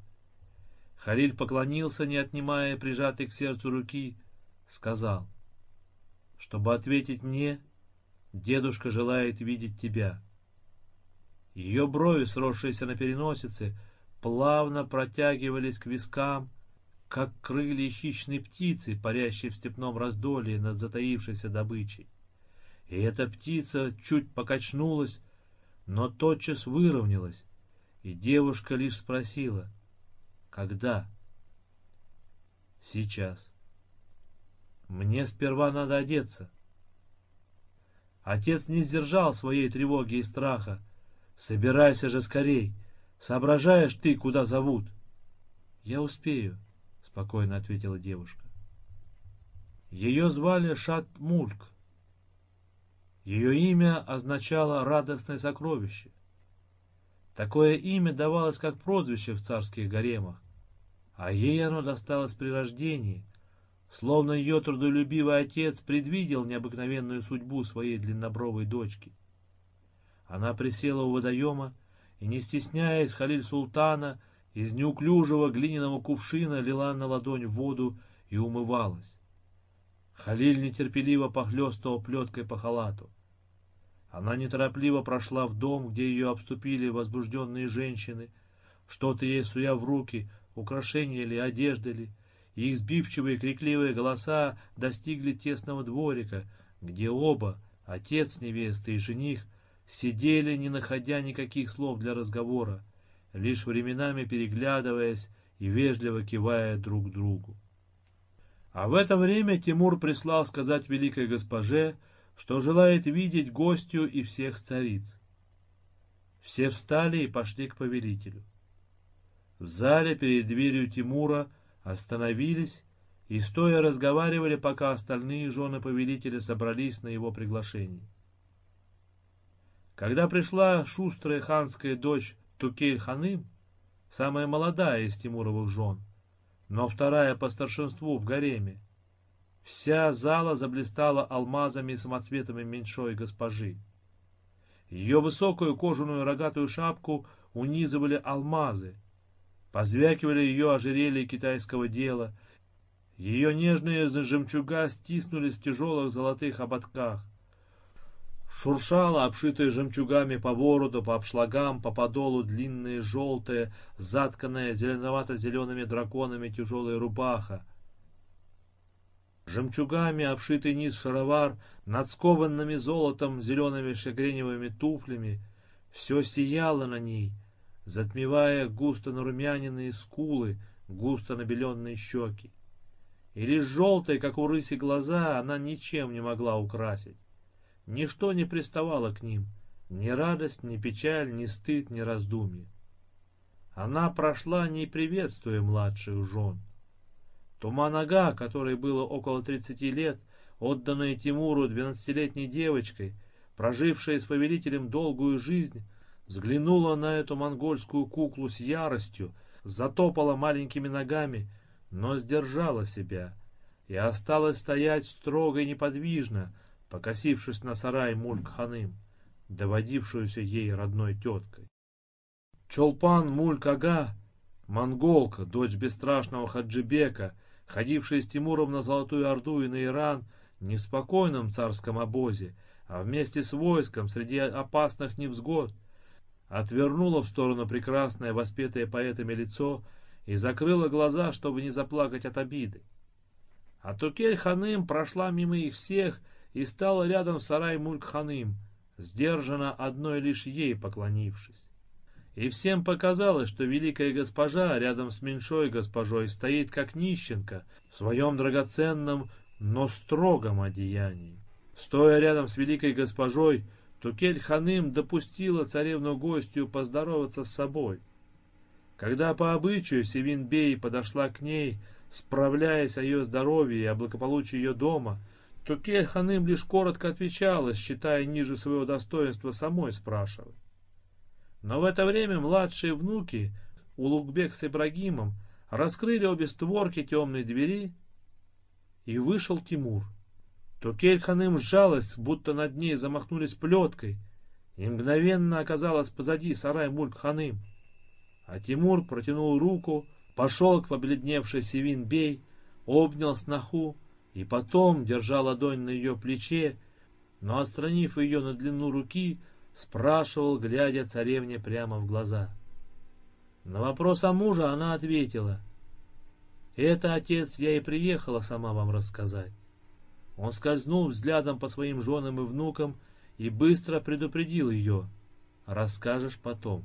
Халиль поклонился, не отнимая прижатой к сердцу руки, сказал, «Чтобы ответить мне, дедушка желает видеть тебя». Ее брови, сросшиеся на переносице, плавно протягивались к вискам, как крылья хищной птицы, парящей в степном раздолье над затаившейся добычей. И эта птица чуть покачнулась, но тотчас выровнялась, и девушка лишь спросила, «Когда?» «Сейчас». «Мне сперва надо одеться». Отец не сдержал своей тревоги и страха. «Собирайся же скорей! Соображаешь ты, куда зовут?» «Я успею», — спокойно ответила девушка. Ее звали Шат-Мульк. Ее имя означало «радостное сокровище». Такое имя давалось как прозвище в царских гаремах, а ей оно досталось при рождении, словно ее трудолюбивый отец предвидел необыкновенную судьбу своей длиннобровой дочки. Она присела у водоема и, не стесняясь Халиль Султана, из неуклюжего глиняного кувшина лила на ладонь воду и умывалась. Халиль нетерпеливо похлестывал плеткой по халату. Она неторопливо прошла в дом, где ее обступили возбужденные женщины, что-то ей суя в руки, украшения ли, одежды ли, и их сбивчивые крикливые голоса достигли тесного дворика, где оба, отец невесты и жених, сидели, не находя никаких слов для разговора, лишь временами переглядываясь и вежливо кивая друг другу. А в это время Тимур прислал сказать великой госпоже, что желает видеть гостю и всех цариц. Все встали и пошли к повелителю. В зале перед дверью Тимура остановились и стоя разговаривали, пока остальные жены повелителя собрались на его приглашение. Когда пришла шустрая ханская дочь Тукель-ханым, самая молодая из Тимуровых жен, но вторая по старшинству в гареме, вся зала заблистала алмазами и самоцветами меньшой госпожи. Ее высокую кожаную рогатую шапку унизывали алмазы, позвякивали ее ожерелья китайского дела, ее нежные жемчуга стиснулись в тяжелых золотых ободках, Шуршала, обшитая жемчугами по бороду, по обшлагам, по подолу длинная желтая, затканная зеленовато-зелеными драконами тяжелая рубаха. Жемчугами обшитый низ шаровар, над скованными золотом зелеными шагреневыми туфлями, все сияло на ней, затмевая густо нарумяненные скулы, густо набеленные щеки. И лишь желтые, как у рыси, глаза она ничем не могла украсить. Ничто не приставало к ним, ни радость, ни печаль, ни стыд, ни раздумье. Она прошла, не приветствуя младших жен. Туманага, которой было около тридцати лет, отданная Тимуру двенадцатилетней девочкой, прожившая с повелителем долгую жизнь, взглянула на эту монгольскую куклу с яростью, затопала маленькими ногами, но сдержала себя и осталась стоять строго и неподвижно, покосившись на сарай Мульк-ханым, доводившуюся ей родной теткой. Чолпан Мульк-ага, монголка, дочь бесстрашного Хаджибека, ходившая с Тимуром на Золотую Орду и на Иран, не в спокойном царском обозе, а вместе с войском среди опасных невзгод, отвернула в сторону прекрасное, воспетое поэтами лицо и закрыла глаза, чтобы не заплакать от обиды. А Тукель-ханым прошла мимо их всех и стала рядом сарай Мулькханым, сдержанно одной лишь ей поклонившись. И всем показалось, что великая госпожа рядом с меньшой госпожой стоит как нищенка в своем драгоценном, но строгом одеянии. Стоя рядом с великой госпожой, Тукель-ханым допустила царевну-гостью поздороваться с собой. Когда по обычаю Севин-бей подошла к ней, справляясь о ее здоровье и о благополучии ее дома, то Кель-ханым лишь коротко отвечала, считая ниже своего достоинства самой спрашивать. Но в это время младшие внуки Улугбек с Ибрагимом раскрыли обе створки темной двери, и вышел Тимур. То Кель-ханым сжалась, будто над ней замахнулись плеткой, и мгновенно оказалась позади сарай Мульк-ханым. А Тимур протянул руку, пошел к побледневшей Севин-бей, обнял сноху и потом, держа ладонь на ее плече, но, отстранив ее на длину руки, спрашивал, глядя царевне прямо в глаза. На вопрос о муже она ответила, «Это, отец, я и приехала сама вам рассказать». Он скользнул взглядом по своим женам и внукам и быстро предупредил ее, «Расскажешь потом».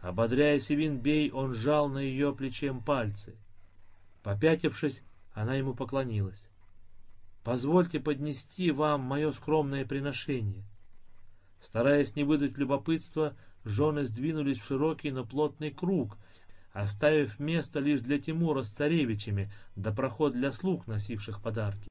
Ободряя Севин Бей, он сжал на ее плечем пальцы. Попятившись, она ему поклонилась. «Позвольте поднести вам мое скромное приношение». Стараясь не выдать любопытства, жены сдвинулись в широкий, но плотный круг, оставив место лишь для Тимура с царевичами, да проход для слуг, носивших подарки.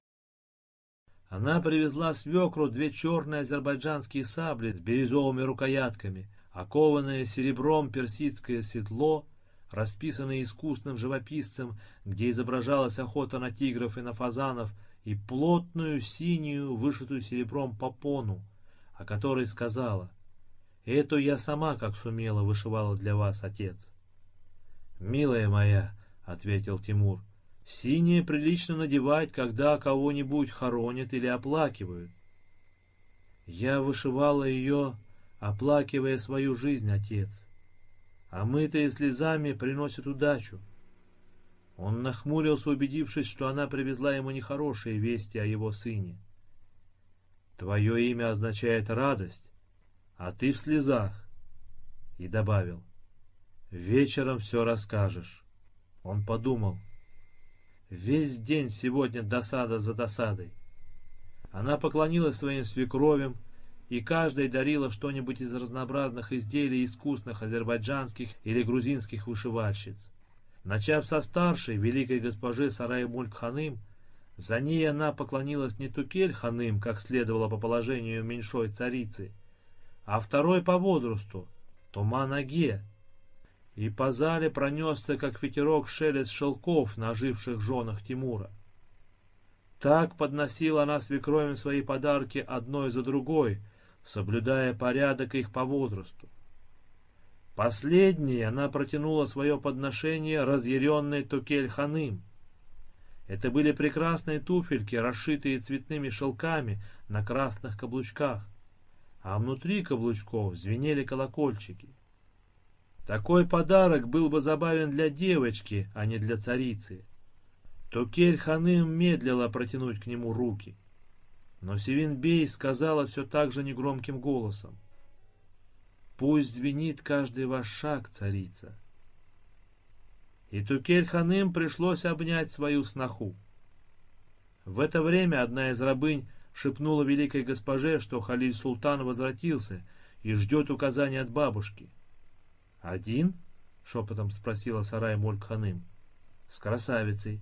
Она привезла свекру две черные азербайджанские сабли с бирюзовыми рукоятками, окованное серебром персидское седло, расписанное искусным живописцем, где изображалась охота на тигров и на фазанов, и плотную синюю, вышитую серебром попону, о которой сказала, «Эту я сама, как сумела, вышивала для вас, отец». «Милая моя», — ответил Тимур, — «синее прилично надевать, когда кого-нибудь хоронят или оплакивают». Я вышивала ее оплакивая свою жизнь, отец. А мы-то слезами приносят удачу. Он нахмурился, убедившись, что она привезла ему нехорошие вести о его сыне. Твое имя означает радость, а ты в слезах. И добавил, вечером все расскажешь. Он подумал, весь день сегодня досада за досадой. Она поклонилась своим свекровям, и каждая дарила что-нибудь из разнообразных изделий искусных азербайджанских или грузинских вышивальщиц. Начав со старшей, великой госпожи Сарай Мульк Ханым, за ней она поклонилась не Тукель Ханым, как следовало по положению меньшой царицы, а второй по возрасту, Туманаге, и по зале пронесся, как ветерок, шелест шелков на оживших женах Тимура. Так подносила она свекровям свои подарки одной за другой, соблюдая порядок их по возрасту. Последней она протянула свое подношение разъяренной Тукель-ханым. Это были прекрасные туфельки, расшитые цветными шелками на красных каблучках, а внутри каблучков звенели колокольчики. Такой подарок был бы забавен для девочки, а не для царицы. Тукель-ханым медлила протянуть к нему руки. Но Севинбей сказала все так же негромким голосом. «Пусть звенит каждый ваш шаг, царица». И Тукель-ханым пришлось обнять свою сноху. В это время одна из рабынь шепнула великой госпоже, что Халиль-Султан возвратился и ждет указания от бабушки. «Один?» — шепотом спросила Сарай Мольк-ханым. «С красавицей».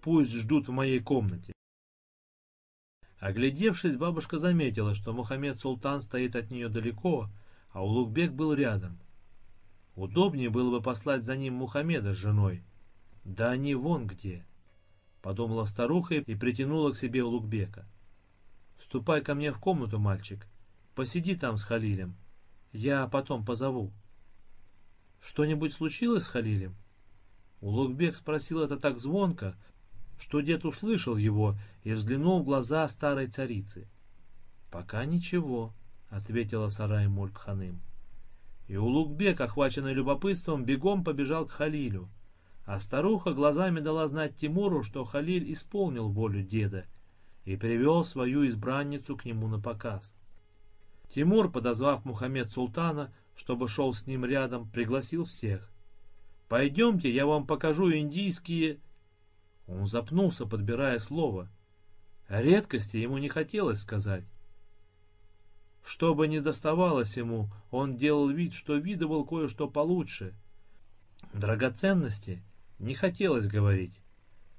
«Пусть ждут в моей комнате». Оглядевшись, бабушка заметила, что Мухаммед Султан стоит от нее далеко, а Улугбек был рядом. Удобнее было бы послать за ним Мухаммеда с женой. Да они вон где, подумала старуха и притянула к себе Улугбека. Ступай ко мне в комнату, мальчик. Посиди там с Халилем. Я потом позову. Что-нибудь случилось с Халилем? Улугбек спросил это так звонко, что дед услышал его и взглянул в глаза старой царицы. «Пока ничего», — ответила Сарай Мульк-ханым. И Улугбек, охваченный любопытством, бегом побежал к Халилю. А старуха глазами дала знать Тимуру, что Халиль исполнил волю деда и привел свою избранницу к нему на показ. Тимур, подозвав Мухаммед Султана, чтобы шел с ним рядом, пригласил всех. «Пойдемте, я вам покажу индийские он запнулся, подбирая слово. Редкости ему не хотелось сказать. Что бы ни доставалось ему, он делал вид, что видывал кое-что получше. Драгоценности не хотелось говорить.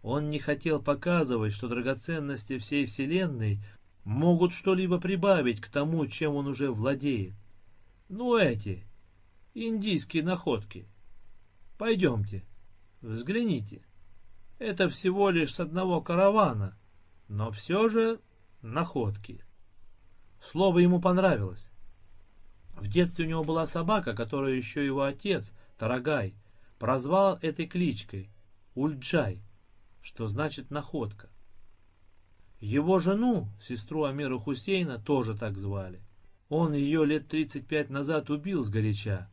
Он не хотел показывать, что драгоценности всей Вселенной могут что-либо прибавить к тому, чем он уже владеет. Ну эти, индийские находки. Пойдемте, взгляните. Это всего лишь с одного каравана, но все же находки. Слово ему понравилось. В детстве у него была собака, которую еще его отец, Тарагай, прозвал этой кличкой Ульджай, что значит «находка». Его жену, сестру Амира Хусейна, тоже так звали. Он ее лет 35 назад убил сгоряча,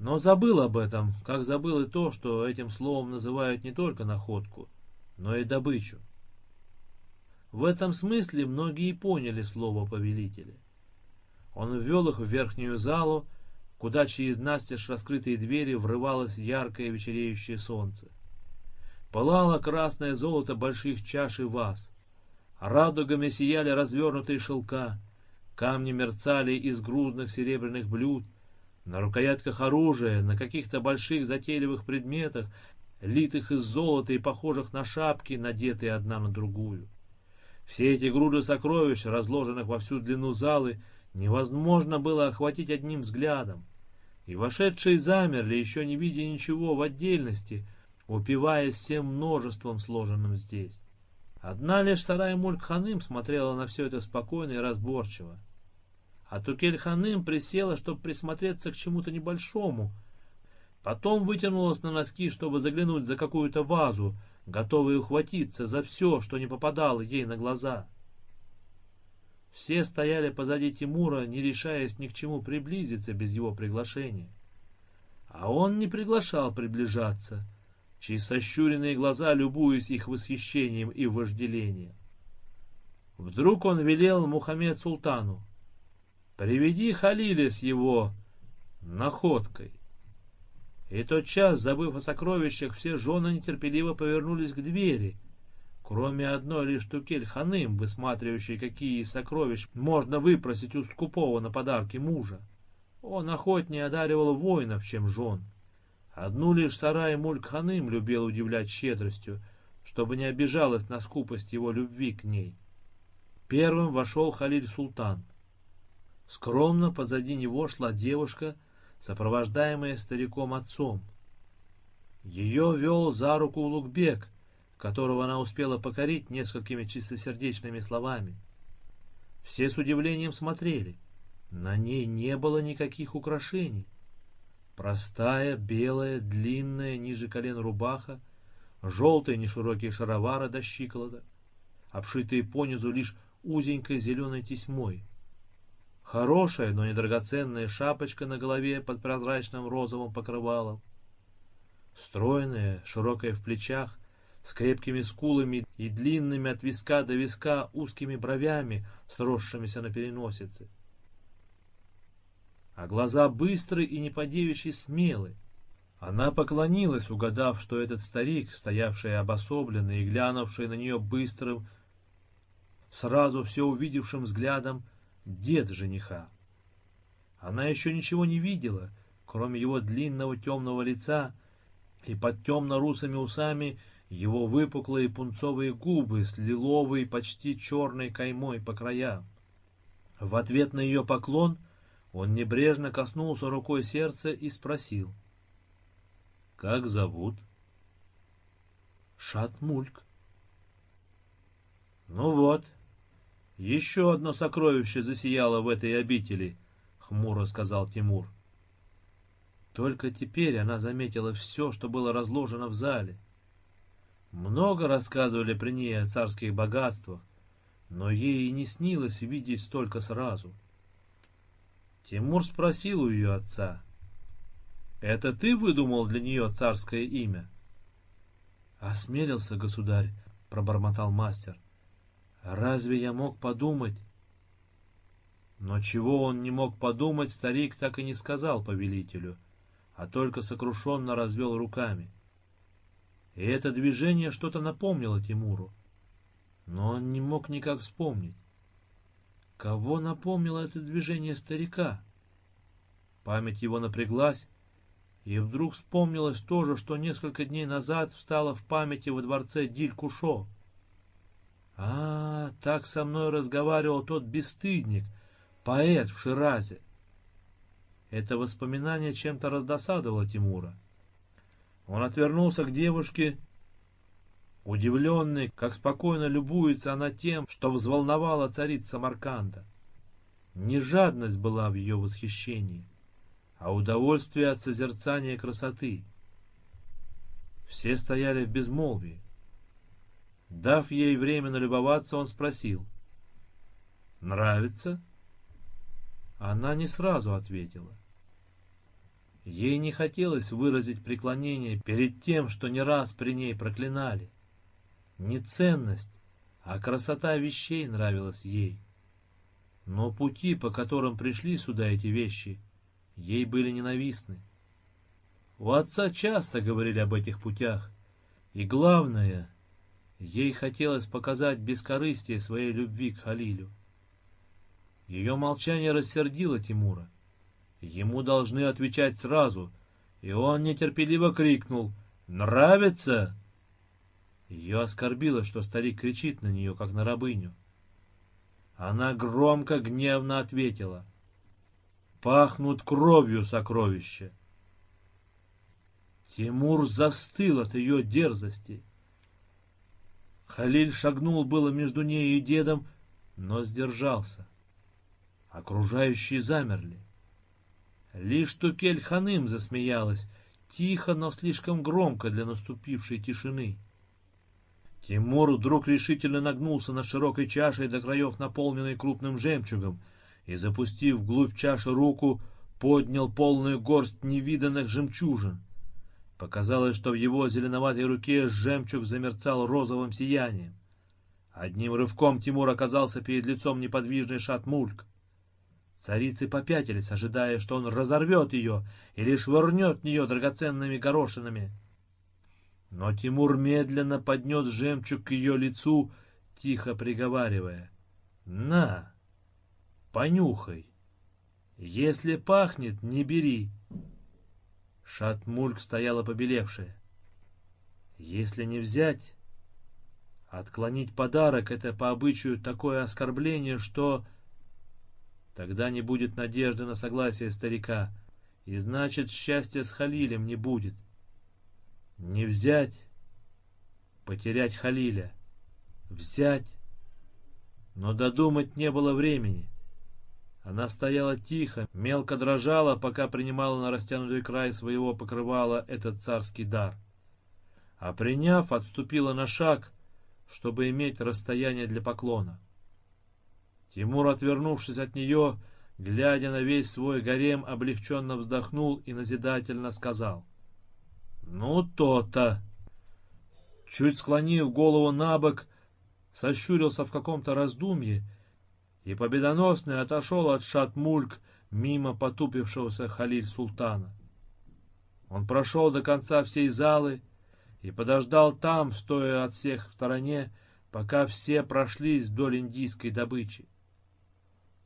но забыл об этом, как забыл и то, что этим словом называют не только находку, но и добычу. В этом смысле многие поняли слово повелителя. Он ввел их в верхнюю залу, куда через настежь раскрытые двери врывалось яркое вечереющее солнце. Пылало красное золото больших чаш и ваз. Радугами сияли развернутые шелка, камни мерцали из грузных серебряных блюд, на рукоятках оружия, на каких-то больших затейливых предметах, литых из золота и похожих на шапки, надетые одна на другую. Все эти груды сокровищ, разложенных во всю длину залы, невозможно было охватить одним взглядом. И вошедшие замерли, еще не видя ничего в отдельности, упиваясь всем множеством, сложенным здесь. Одна лишь Сарай Мульк-Ханым смотрела на все это спокойно и разборчиво. А Тукель-Ханым присела, чтобы присмотреться к чему-то небольшому. Потом вытянулась на носки, чтобы заглянуть за какую-то вазу, готовая ухватиться за все, что не попадало ей на глаза. Все стояли позади Тимура, не решаясь ни к чему приблизиться без его приглашения. А он не приглашал приближаться, через сощуренные глаза любуясь их восхищением и вожделением. Вдруг он велел Мухаммед Султану, «Приведи Халиля с его находкой». И тот час, забыв о сокровищах, все жены нетерпеливо повернулись к двери, кроме одной лишь Тукель-ханым, высматривающей, какие из сокровищ можно выпросить у скупого на подарки мужа. Он охотнее одаривал воинов, чем жен. Одну лишь Сарай Мульк-ханым любил удивлять щедростью, чтобы не обижалась на скупость его любви к ней. Первым вошел Халиль Султан — Скромно позади него шла девушка, сопровождаемая стариком-отцом. Ее вел за руку Лукбек, которого она успела покорить несколькими чистосердечными словами. Все с удивлением смотрели. На ней не было никаких украшений. Простая, белая, длинная, ниже колен рубаха, желтые неширокие шаровары до щиколота, обшитые понизу лишь узенькой зеленой тесьмой — Хорошая, но недрагоценная шапочка на голове под прозрачным розовым покрывалом. Стройная, широкая в плечах, с крепкими скулами и длинными от виска до виска узкими бровями, сросшимися на переносице. А глаза быстрые и неподевичьи смелы. Она поклонилась, угадав, что этот старик, стоявший обособленный и глянувший на нее быстрым, сразу все увидевшим взглядом, дед жениха. Она еще ничего не видела, кроме его длинного темного лица и под темно-русыми усами его выпуклые пунцовые губы с лиловой, почти черной каймой по краям. В ответ на ее поклон он небрежно коснулся рукой сердца и спросил. «Как зовут?» «Шатмульк». «Ну вот», «Еще одно сокровище засияло в этой обители», — хмуро сказал Тимур. Только теперь она заметила все, что было разложено в зале. Много рассказывали при ней о царских богатствах, но ей и не снилось видеть столько сразу. Тимур спросил у ее отца, «Это ты выдумал для нее царское имя?» «Осмелился, государь», — пробормотал мастер. Разве я мог подумать? Но чего он не мог подумать, старик так и не сказал повелителю, а только сокрушенно развел руками. И это движение что-то напомнило Тимуру, но он не мог никак вспомнить. Кого напомнило это движение старика? Память его напряглась, и вдруг вспомнилось то же, что несколько дней назад встало в памяти во дворце Диль-Кушо. А, так со мной разговаривал тот бесстыдник, поэт в Ширазе. Это воспоминание чем-то раздосадовало Тимура. Он отвернулся к девушке, удивленный, как спокойно любуется она тем, что взволновала царица Марканда. Не жадность была в ее восхищении, а удовольствие от созерцания красоты. Все стояли в безмолвии. Дав ей время налюбоваться, он спросил. «Нравится?» Она не сразу ответила. Ей не хотелось выразить преклонение перед тем, что не раз при ней проклинали. Не ценность, а красота вещей нравилась ей. Но пути, по которым пришли сюда эти вещи, ей были ненавистны. У отца часто говорили об этих путях, и главное, ей хотелось показать бескорыстие своей любви к Халилю. Ее молчание рассердило Тимура. Ему должны отвечать сразу, и он нетерпеливо крикнул «Нравится?» Ее оскорбило, что старик кричит на нее, как на рабыню. Она громко, гневно ответила «Пахнут кровью сокровища». Тимур застыл от ее дерзости. Халиль шагнул было между ней и дедом, но сдержался. Окружающие замерли. Лишь Тукель-ханым засмеялась, тихо, но слишком громко для наступившей тишины. Тимур вдруг решительно нагнулся над широкой чашей до краев, наполненной крупным жемчугом, и, запустив вглубь чаши руку, поднял полную горсть невиданных жемчужин. Показалось, что в его зеленоватой руке жемчуг замерцал розовым сиянием. Одним рывком Тимур оказался перед лицом неподвижной шатмульк. Царицы попятились, ожидая, что он разорвет ее или швырнет в нее драгоценными горошинами. Но Тимур медленно поднес жемчуг к ее лицу, тихо приговаривая. «На, понюхай. Если пахнет, не бери». Шатмульк стояла побелевшая. «Если не взять...» Отклонить подарок — это по обычаю такое оскорбление, что... Тогда не будет надежды на согласие старика, и значит, счастья с Халилем не будет. Не взять, потерять Халиля, взять, но додумать не было времени. Она стояла тихо, мелко дрожала, пока принимала на растянутый край своего покрывала этот царский дар. А приняв, отступила на шаг, чтобы иметь расстояние для поклона. Тимур, отвернувшись от нее, глядя на весь свой гарем, облегченно вздохнул и назидательно сказал. «Ну, то-то!» Чуть склонив голову на бок, сощурился в каком-то раздумье и победоносный отошел от шатмульк мимо потупившегося Халиль Султана. Он прошел до конца всей залы и подождал там, стоя от всех в стороне, пока все прошлись вдоль индийской добычи.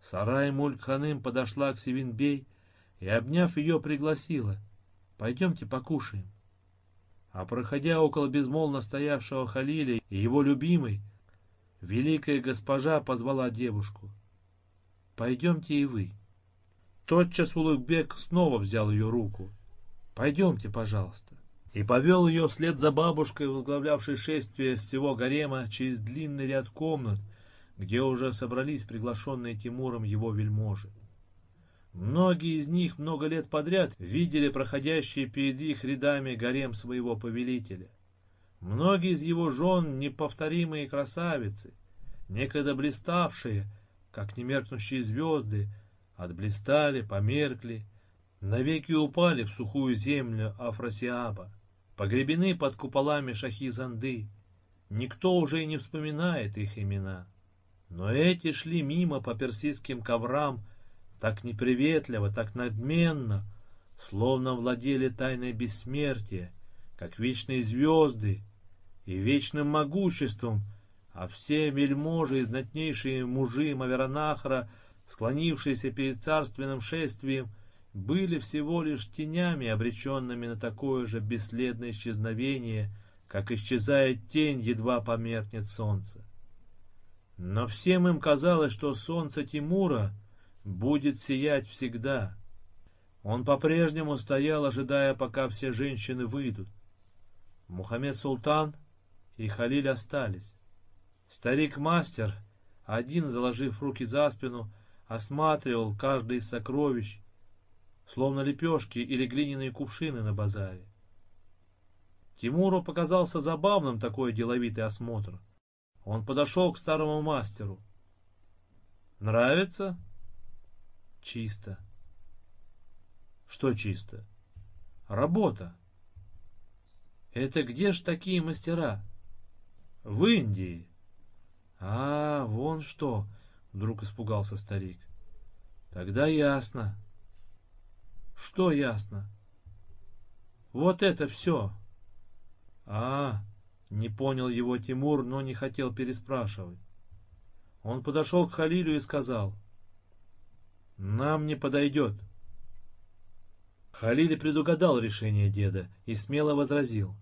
Сарай Мулькханым подошла к Севинбей и, обняв ее, пригласила. «Пойдемте покушаем». А проходя около безмолвно стоявшего Халиля и его любимой, великая госпожа позвала девушку. «Пойдемте и вы». Тотчас Улугбек снова взял ее руку. «Пойдемте, пожалуйста» и повел ее вслед за бабушкой, возглавлявшей шествие всего гарема, через длинный ряд комнат, где уже собрались приглашенные Тимуром его вельможи. Многие из них много лет подряд видели проходящие перед их рядами гарем своего повелителя. Многие из его жен неповторимые красавицы, некогда блиставшие, как немеркнущие звезды, отблистали, померкли, навеки упали в сухую землю Афросиаба, погребены под куполами Шахи-Занды. Никто уже и не вспоминает их имена. Но эти шли мимо по персидским коврам, так неприветливо, так надменно, словно владели тайной бессмертия, как вечные звезды и вечным могуществом, а все вельможи и знатнейшие мужи Маверанахра, склонившиеся перед царственным шествием, были всего лишь тенями, обреченными на такое же бесследное исчезновение, как исчезает тень, едва померкнет солнце. Но всем им казалось, что солнце Тимура будет сиять всегда. Он по-прежнему стоял, ожидая, пока все женщины выйдут. Мухаммед Султан и Халиль остались. Старик-мастер, один заложив руки за спину, осматривал каждый из сокровищ, словно лепешки или глиняные кувшины на базаре. Тимуру показался забавным такой деловитый осмотр. Он подошел к старому мастеру. «Нравится?» «Чисто». «Что чисто?» «Работа». «Это где ж такие мастера?» «В Индии». «А, вон что!» — вдруг испугался старик. «Тогда ясно». «Что ясно?» «Вот это все!» «А, не понял его Тимур, но не хотел переспрашивать. Он подошел к Халилю и сказал, «Нам не подойдет». Халиль предугадал решение деда и смело возразил,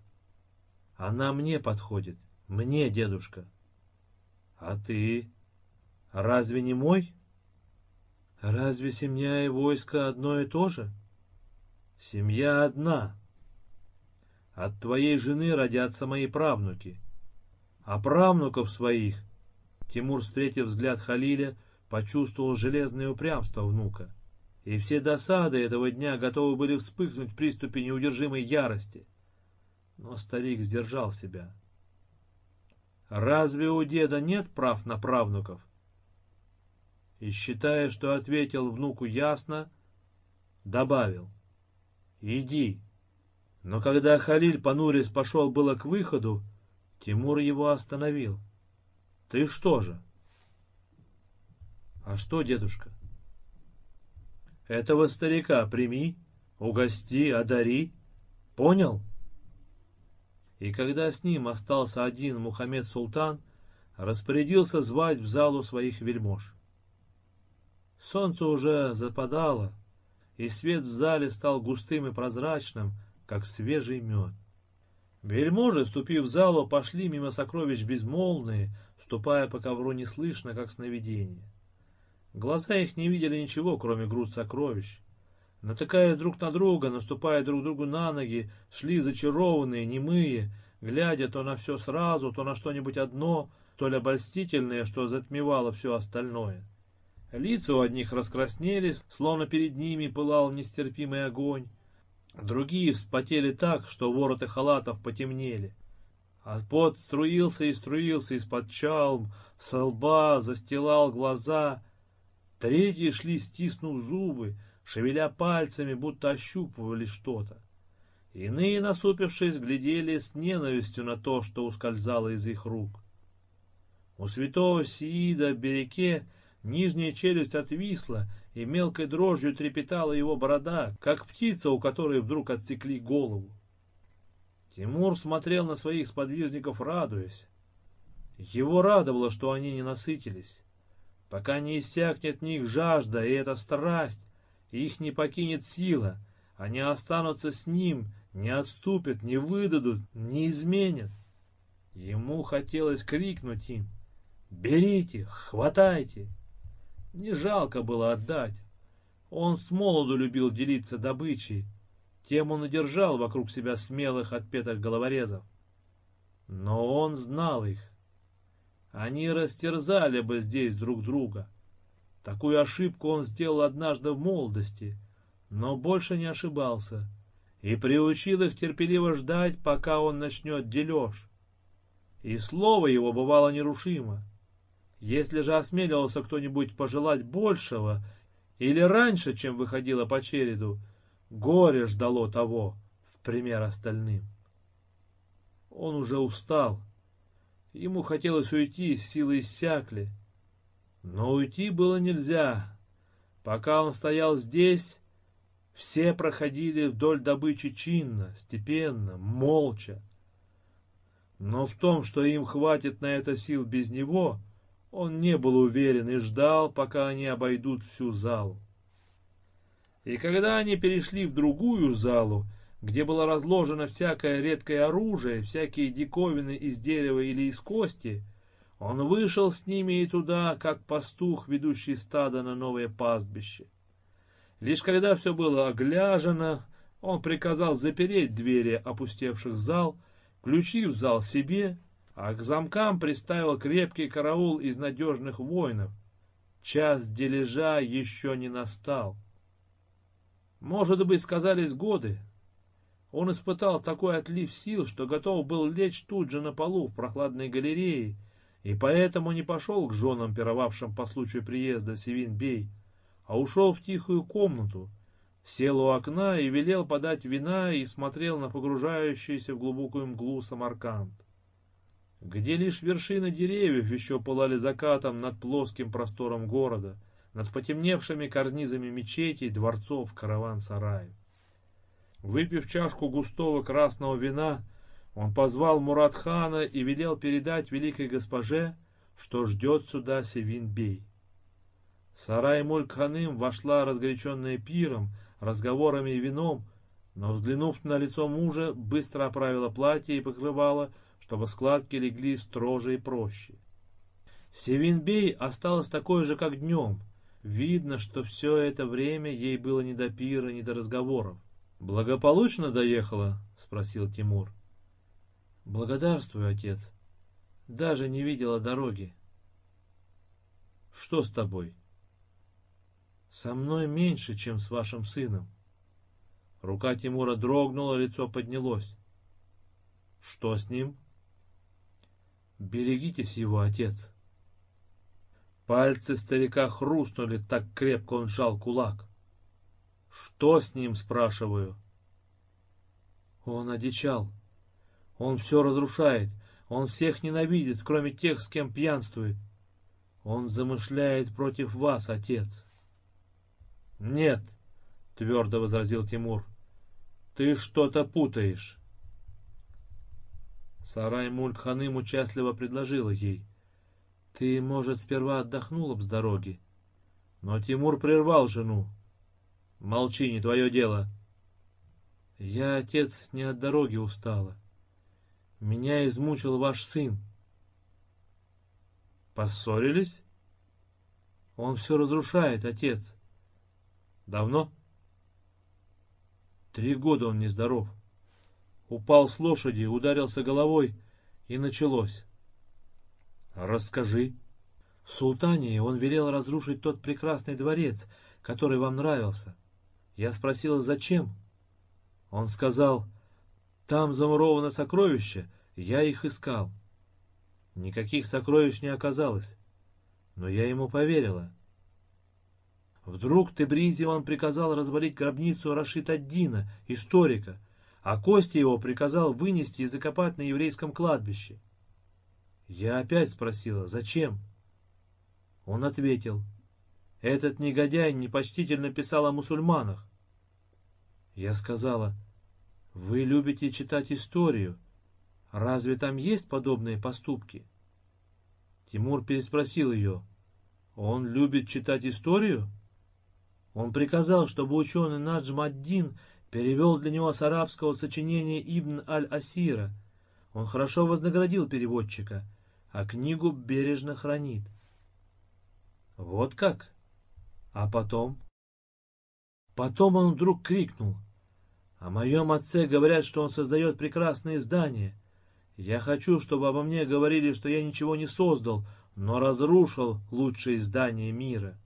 «Она мне подходит, мне, дедушка». «А ты? Разве не мой?» «Разве семья и войско одно и то же?» «Семья одна», от твоей жены родятся мои правнуки. А правнуков своих...» Тимур, встретив взгляд Халиля, почувствовал железное упрямство внука. И все досады этого дня готовы были вспыхнуть в приступе неудержимой ярости. Но старик сдержал себя. «Разве у деда нет прав на правнуков?» И, считая, что ответил внуку ясно, добавил. «Иди, но когда Халиль, понурясь, пошел было к выходу, Тимур его остановил. «Ты что же?» «А что, дедушка?» «Этого старика прими, угости, одари. Понял?» И когда с ним остался один Мухаммед Султан, распорядился звать в залу своих вельмож. Солнце уже западало, и свет в зале стал густым и прозрачным, как свежий мед. Вельможи, ступив в залу, пошли мимо сокровищ безмолвные, ступая по ковру неслышно, как сновидение. Глаза их не видели ничего, кроме груд сокровищ. Натыкаясь друг на друга, наступая друг другу на ноги, шли зачарованные, немые, глядя то на все сразу, то на что-нибудь одно, то ли обольстительное, что затмевало все остальное. Лица у одних раскраснелись, словно перед ними пылал нестерпимый огонь, Другие вспотели так, что вороты халатов потемнели. А пот струился и струился из-под чалм, со лба застилал глаза. Третьи шли, стиснув зубы, шевеля пальцами, будто ощупывали что-то. Иные, насупившись, глядели с ненавистью на то, что ускользало из их рук. У святого Сиида Береке нижняя челюсть отвисла, и мелкой дрожью трепетала его борода, как птица, у которой вдруг отсекли голову. Тимур смотрел на своих сподвижников, радуясь. Его радовало, что они не насытились. Пока не иссякнет в них жажда и эта страсть, их не покинет сила, они останутся с ним, не отступят, не выдадут, не изменят. Ему хотелось крикнуть им «Берите, хватайте!» Не жалко было отдать. Он с молоду любил делиться добычей, тем он и держал вокруг себя смелых отпетых головорезов. Но он знал их. Они растерзали бы здесь друг друга. Такую ошибку он сделал однажды в молодости, но больше не ошибался и приучил их терпеливо ждать, пока он начнет дележ. И слово его бывало нерушимо. Если же осмеливался кто-нибудь пожелать большего или раньше, чем выходило по череду, горе ждало того, в пример остальным. Он уже устал. Ему хотелось уйти, силы иссякли. Но уйти было нельзя. Пока он стоял здесь, все проходили вдоль добычи чинно, степенно, молча. Но в том, что им хватит на это сил без него, он не был уверен и ждал, пока они обойдут всю залу. И когда они перешли в другую залу, где было разложено всякое редкое оружие, всякие диковины из дерева или из кости, он вышел с ними и туда, как пастух, ведущий стадо на новое пастбище. Лишь когда все было огляжено, он приказал запереть двери опустевших зал, ключи в зал себе а к замкам приставил крепкий караул из надежных воинов. час дележа еще не настал. Может быть, сказались годы. Он испытал такой отлив сил, что готов был лечь тут же на полу в прохладной галерее, и поэтому не пошел к женам, пировавшим по случаю приезда Севин-бей, а ушел в тихую комнату, сел у окна и велел подать вина и смотрел на погружающийся в глубокую мглу Самарканд, где лишь вершины деревьев еще пылали закатом над плоским простором города, над потемневшими карнизами мечетей, дворцов, караван-сараев. Выпив чашку густого красного вина, он позвал Муратхана и велел передать великой госпоже, что ждет сюда Севинбей. Сарай Мулькханым вошла разгоряченная пиром, разговорами и вином, но, взглянув на лицо мужа, быстро оправила платье и покрывала, чтобы складки легли строже и проще. Севинбей осталась такой же, как днем. Видно, что все это время ей было не до пира, не до разговоров. «Благополучно доехала?» — спросил Тимур. «Благодарствую, отец. Даже не видела дороги». «Что с тобой?» «Со мной меньше, чем с вашим сыном». Рука Тимура дрогнула, лицо поднялось. «Что с ним?» «Берегитесь его, отец». Пальцы старика хрустнули, так крепко он сжал кулак. «Что с ним?» — спрашиваю. «Он одичал. Он все разрушает. Он всех ненавидит, кроме тех, с кем пьянствует. Он замышляет против вас, отец». «Нет», — твердо возразил Тимур, — «ты что-то путаешь». Сарай Мулькханым участливо предложила ей. «Ты, может, сперва отдохнула б с дороги?» Но Тимур прервал жену. «Молчи, не твое дело». «Я, отец, не от дороги устала. Меня измучил ваш сын». «Поссорились?» «Он все разрушает, отец». «Давно?» «Три года он нездоров. Упал с лошади, ударился головой, и началось». «Расскажи». В Султане он велел разрушить тот прекрасный дворец, который вам нравился. Я спросила, зачем? Он сказал, там замуровано сокровище, я их искал. Никаких сокровищ не оказалось, но я ему поверила. Вдруг Тебризи он приказал развалить гробницу Рашид-ад-Дина, историка, а кости его приказал вынести и закопать на еврейском кладбище. Я опять спросила, зачем? Он ответил, этот негодяй непочтительно писал о мусульманах. Я сказала, вы любите читать историю. Разве там есть подобные поступки? Тимур переспросил ее. Он любит читать историю? Он приказал, чтобы ученый Наджм ад-Дин перевел для него с арабского сочинения Ибн аль-Асира. Он хорошо вознаградил переводчика — а книгу бережно хранит. Вот как? А потом? Потом он вдруг крикнул. О моем отце говорят, что он создает прекрасные здания. Я хочу, чтобы обо мне говорили, что я ничего не создал, но разрушил лучшие здания мира.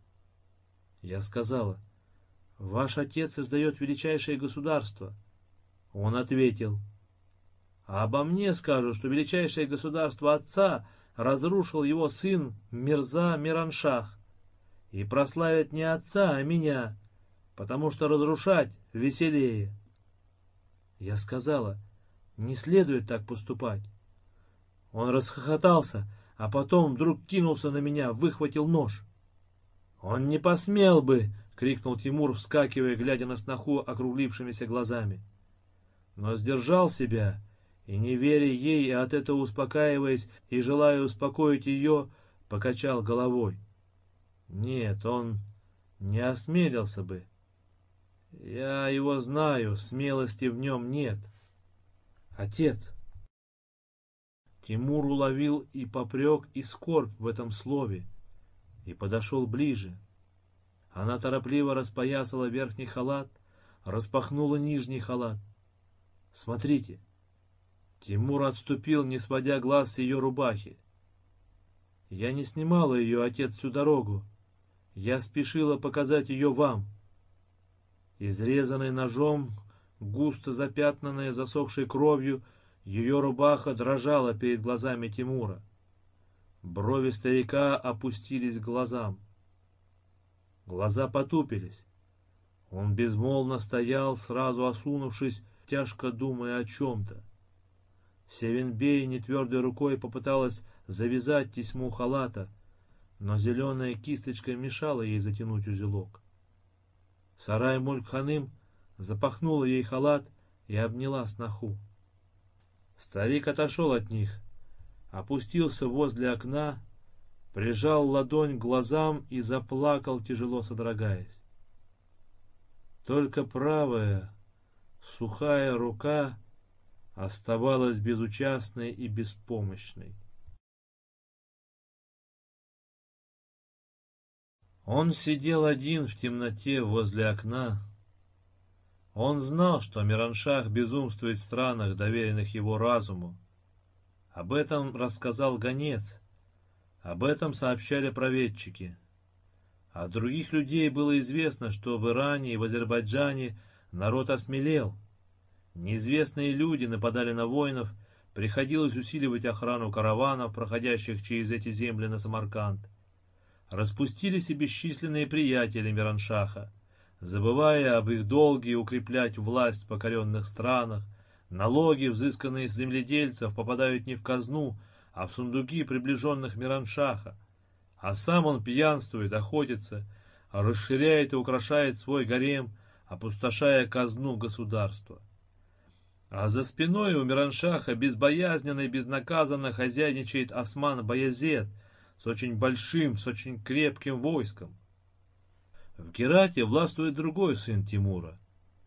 Я сказала, ваш отец создает величайшее государство. Он ответил, а обо мне скажут, что величайшее государство отца разрушил его сын Мирза Мираншах. И прославят не отца, а меня, потому что разрушать веселее. Я сказала, не следует так поступать. Он расхохотался, а потом вдруг кинулся на меня, выхватил нож. «Он не посмел бы!» — крикнул Тимур, вскакивая, глядя на сноху округлившимися глазами. Но сдержал себя и, не веря ей, и от этого успокаиваясь и желая успокоить ее, покачал головой. Нет, он не осмелился бы. Я его знаю, смелости в нем нет. Отец. Тимур уловил и попрек, и скорбь в этом слове, и подошел ближе. Она торопливо распоясала верхний халат, распахнула нижний халат. Смотрите, Тимур отступил, не сводя глаз с ее рубахи. Я не снимала ее, отец, всю дорогу. Я спешила показать ее вам. Изрезанной ножом, густо запятнанная засохшей кровью, ее рубаха дрожала перед глазами Тимура. Брови старика опустились к глазам. Глаза потупились. Он безмолвно стоял, сразу осунувшись, тяжко думая о чем-то. Севенбей нетвердой рукой попыталась завязать тесьму халата, но зеленая кисточка мешала ей затянуть узелок. Сарай Мулькханым запахнула ей халат и обняла сноху. Старик отошел от них, опустился возле окна, прижал ладонь к глазам и заплакал, тяжело содрогаясь. Только правая, сухая рука оставалась безучастной и беспомощной. Он сидел один в темноте возле окна. Он знал, что Мираншах безумствует в странах, доверенных его разуму. Об этом рассказал гонец. Об этом сообщали проведчики. От других людей было известно, что в Иране и в Азербайджане народ осмелел. Неизвестные люди нападали на воинов, приходилось усиливать охрану караванов, проходящих через эти земли на Самарканд распустились и бесчисленные приятели Мираншаха, забывая об их долге укреплять власть в покоренных странах, налоги, взысканные с земледельцев, попадают не в казну, а в сундуки приближенных Мираншаха, а сам он пьянствует, охотится, расширяет и украшает свой гарем, опустошая казну государства. А за спиной у Мираншаха безбоязненно и безнаказанно хозяйничает Осман Баязет — с очень большим, с очень крепким войском. В Герате властвует другой сын Тимура,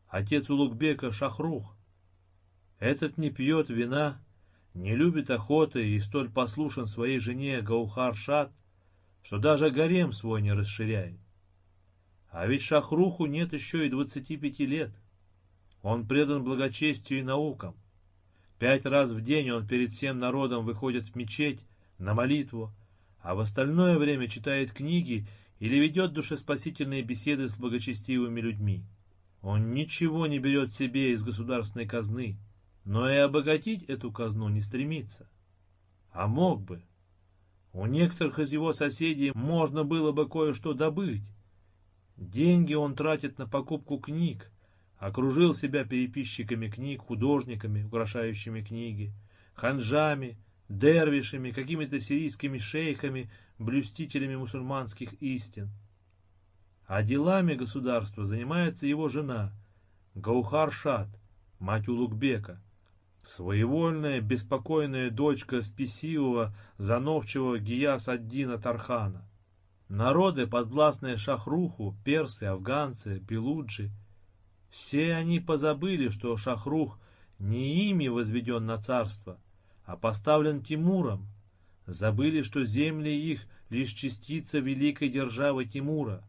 отец Улугбека Шахрух. Этот не пьет вина, не любит охоты и столь послушен своей жене Гаухар-Шат, что даже гарем свой не расширяет. А ведь Шахруху нет еще и двадцати пяти лет. Он предан благочестию и наукам. Пять раз в день он перед всем народом выходит в мечеть на молитву, а в остальное время читает книги или ведет душеспасительные беседы с благочестивыми людьми. Он ничего не берет себе из государственной казны, но и обогатить эту казну не стремится. А мог бы. У некоторых из его соседей можно было бы кое-что добыть. Деньги он тратит на покупку книг, окружил себя переписчиками книг, художниками, украшающими книги, ханжами, дервишами, какими-то сирийскими шейхами, блюстителями мусульманских истин. А делами государства занимается его жена, Гаухар Шат, мать Улугбека, своевольная, беспокойная дочка спесивого, зановчивого Гияс Аддина Тархана. Народы, подвластные Шахруху, персы, афганцы, белуджи, все они позабыли, что Шахрух не ими возведен на царство, а поставлен Тимуром. Забыли, что земли их лишь частица великой державы Тимура.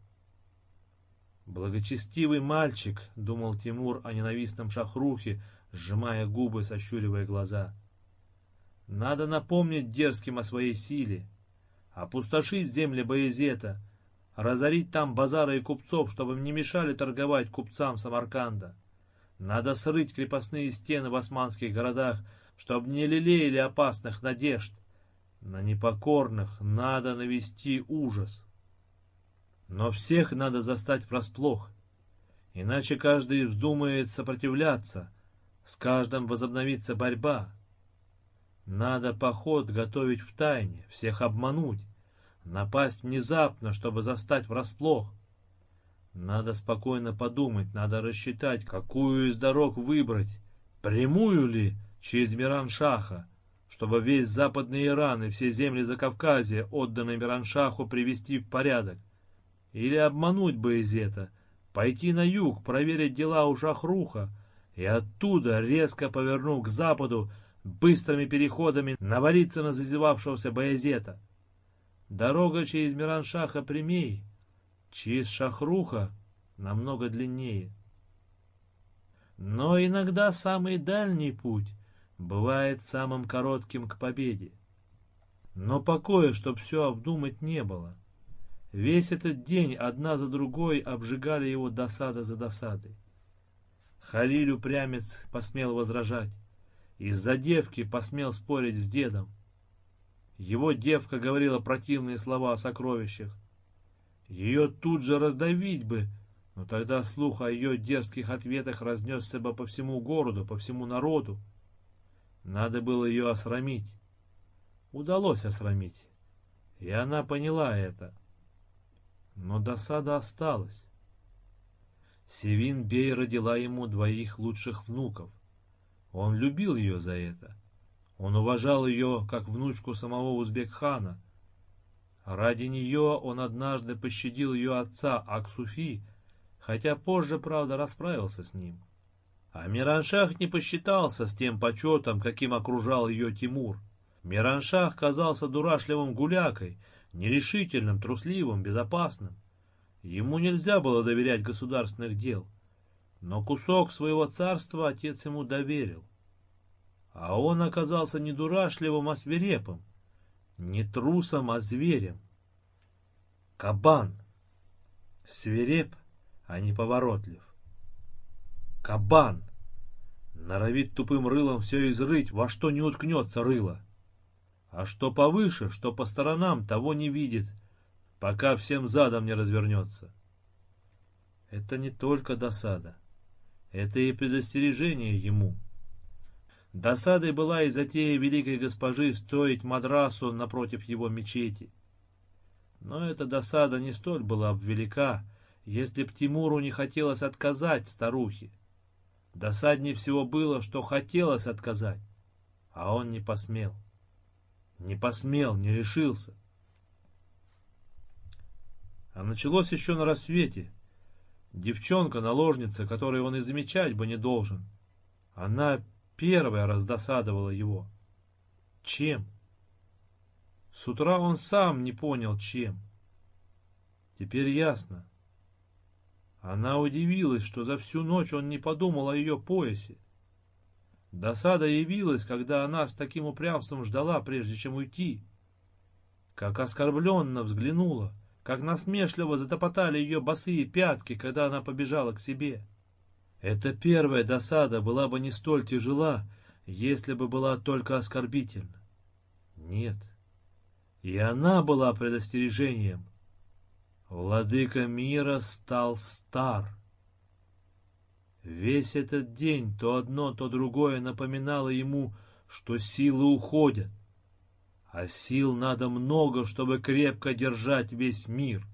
«Благочестивый мальчик», — думал Тимур о ненавистном шахрухе, сжимая губы, сощуривая глаза. «Надо напомнить дерзким о своей силе, опустошить земли Боязета, разорить там базары и купцов, чтобы не мешали торговать купцам Самарканда. Надо срыть крепостные стены в османских городах, чтобы не лелеяли опасных надежд. На непокорных надо навести ужас. Но всех надо застать врасплох, иначе каждый вздумает сопротивляться, с каждым возобновится борьба. Надо поход готовить в тайне, всех обмануть, напасть внезапно, чтобы застать врасплох. Надо спокойно подумать, надо рассчитать, какую из дорог выбрать, прямую ли, через Мираншаха, чтобы весь западный Иран и все земли Закавказья, отданные Мираншаху, привести в порядок. Или обмануть это, пойти на юг, проверить дела у Шахруха, и оттуда, резко повернув к западу, быстрыми переходами навалиться на зазевавшегося Баязета. Дорога через Мираншаха прямей, через Шахруха намного длиннее. Но иногда самый дальний путь бывает самым коротким к победе. Но покоя, чтоб все обдумать, не было. Весь этот день одна за другой обжигали его досада за досадой. Халиль упрямец посмел возражать. Из-за девки посмел спорить с дедом. Его девка говорила противные слова о сокровищах. Ее тут же раздавить бы, но тогда слух о ее дерзких ответах разнесся бы по всему городу, по всему народу. Надо было ее осрамить. Удалось осрамить, и она поняла это. Но досада осталась. Севин Бей родила ему двоих лучших внуков. Он любил ее за это. Он уважал ее, как внучку самого Узбек-хана. Ради нее он однажды пощадил ее отца Аксуфи, хотя позже, правда, расправился с ним. А Мираншах не посчитался с тем почетом, каким окружал ее Тимур. Мираншах казался дурашливым гулякой, нерешительным, трусливым, безопасным. Ему нельзя было доверять государственных дел, но кусок своего царства отец ему доверил. А он оказался не дурашливым, а свирепым, не трусом, а зверем. Кабан. Свиреп, а не поворотлив. Кабан. Норовит тупым рылом все изрыть, во что не уткнется рыло. А что повыше, что по сторонам, того не видит, пока всем задом не развернется. Это не только досада, это и предостережение ему. Досадой была и затея великой госпожи строить мадрасу напротив его мечети. Но эта досада не столь была велика, если б Тимуру не хотелось отказать старухе. Досаднее всего было, что хотелось отказать, а он не посмел. Не посмел, не решился. А началось еще на рассвете. Девчонка, наложница, которой он и замечать бы не должен. Она первая раздосадовала его. Чем? С утра он сам не понял, чем. Теперь ясно. Она удивилась, что за всю ночь он не подумал о ее поясе. Досада явилась, когда она с таким упрямством ждала, прежде чем уйти. Как оскорбленно взглянула, как насмешливо затопотали ее босые пятки, когда она побежала к себе. Эта первая досада была бы не столь тяжела, если бы была только оскорбительна. Нет. И она была предостережением. Владыка мира стал стар. Весь этот день то одно, то другое напоминало ему, что силы уходят, а сил надо много, чтобы крепко держать весь мир.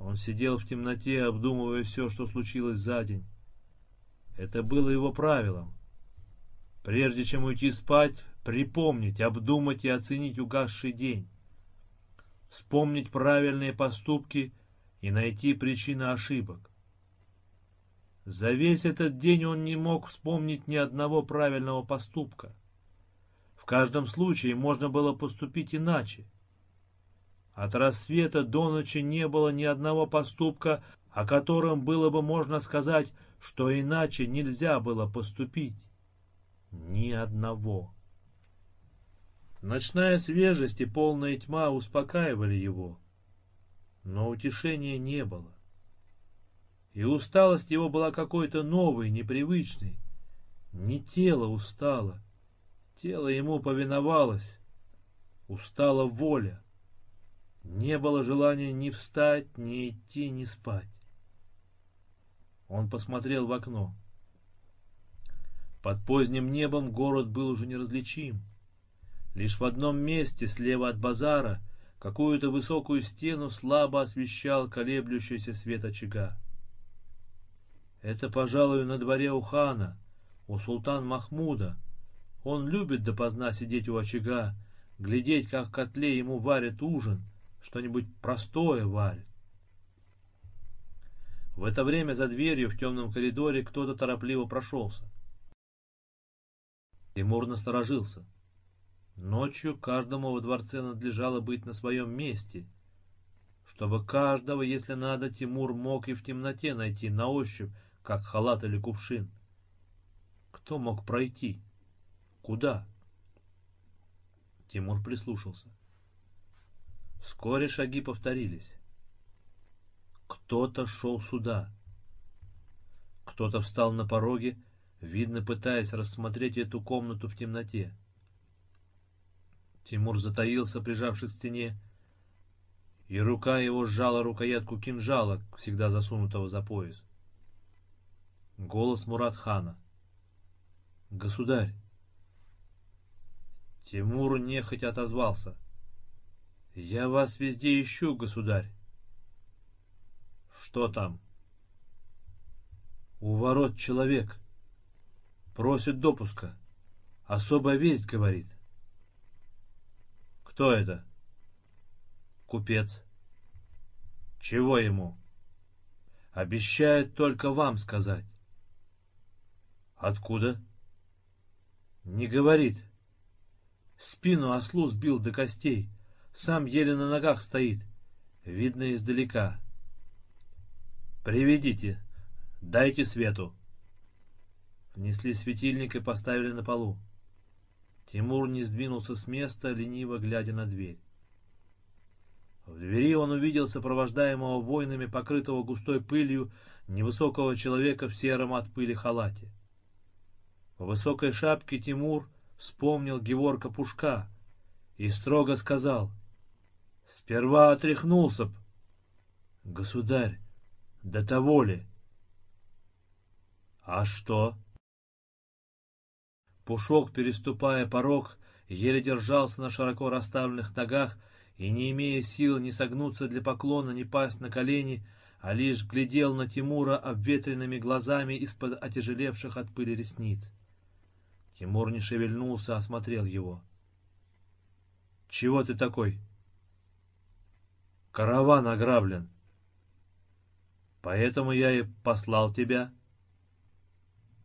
Он сидел в темноте, обдумывая все, что случилось за день. Это было его правилом. Прежде чем уйти спать, припомнить, обдумать и оценить угасший день. Вспомнить правильные поступки и найти причины ошибок. За весь этот день он не мог вспомнить ни одного правильного поступка. В каждом случае можно было поступить иначе. От рассвета до ночи не было ни одного поступка, о котором было бы можно сказать, что иначе нельзя было поступить. Ни одного. Ночная свежесть и полная тьма успокаивали его, но утешения не было. И усталость его была какой-то новой, непривычной. Не тело устало, тело ему повиновалось. Устала воля. Не было желания ни встать, ни идти, ни спать. Он посмотрел в окно. Под поздним небом город был уже неразличим. Лишь в одном месте, слева от базара, какую-то высокую стену слабо освещал колеблющийся свет очага. Это, пожалуй, на дворе у хана, у султан Махмуда. Он любит допоздна сидеть у очага, глядеть, как в котле ему варят ужин, что-нибудь простое варят. В это время за дверью в темном коридоре кто-то торопливо прошелся. Тимур насторожился. Ночью каждому во дворце надлежало быть на своем месте, чтобы каждого, если надо, Тимур мог и в темноте найти на ощупь как халат или кувшин. Кто мог пройти? Куда? Тимур прислушался. Вскоре шаги повторились. Кто-то шел сюда. Кто-то встал на пороге, видно, пытаясь рассмотреть эту комнату в темноте. Тимур затаился, прижавшись к стене, и рука его сжала рукоятку кинжала, всегда засунутого за пояс. Голос Муратхана. «Государь!» Тимур нехотя отозвался. «Я вас везде ищу, государь!» «Что там?» «У ворот человек. Просит допуска. Особая весть, говорит». «Кто это?» «Купец». «Чего ему?» «Обещает только вам сказать». «Откуда?» «Не говорит. Спину ослу сбил до костей. Сам еле на ногах стоит. Видно издалека. «Приведите. Дайте свету». Внесли светильник и поставили на полу. Тимур не сдвинулся с места, лениво глядя на дверь. В двери он увидел сопровождаемого воинами, покрытого густой пылью, невысокого человека в сером от пыли халате. По высокой шапке Тимур вспомнил Геворка Пушка и строго сказал, «Сперва отряхнулся б, государь, до того ли?» «А что?» Пушок, переступая порог, еле держался на широко расставленных ногах и, не имея сил ни согнуться для поклона, ни пасть на колени, а лишь глядел на Тимура обветренными глазами из-под отяжелевших от пыли ресниц. Тимур не шевельнулся, осмотрел его. «Чего ты такой?» «Караван ограблен. Поэтому я и послал тебя».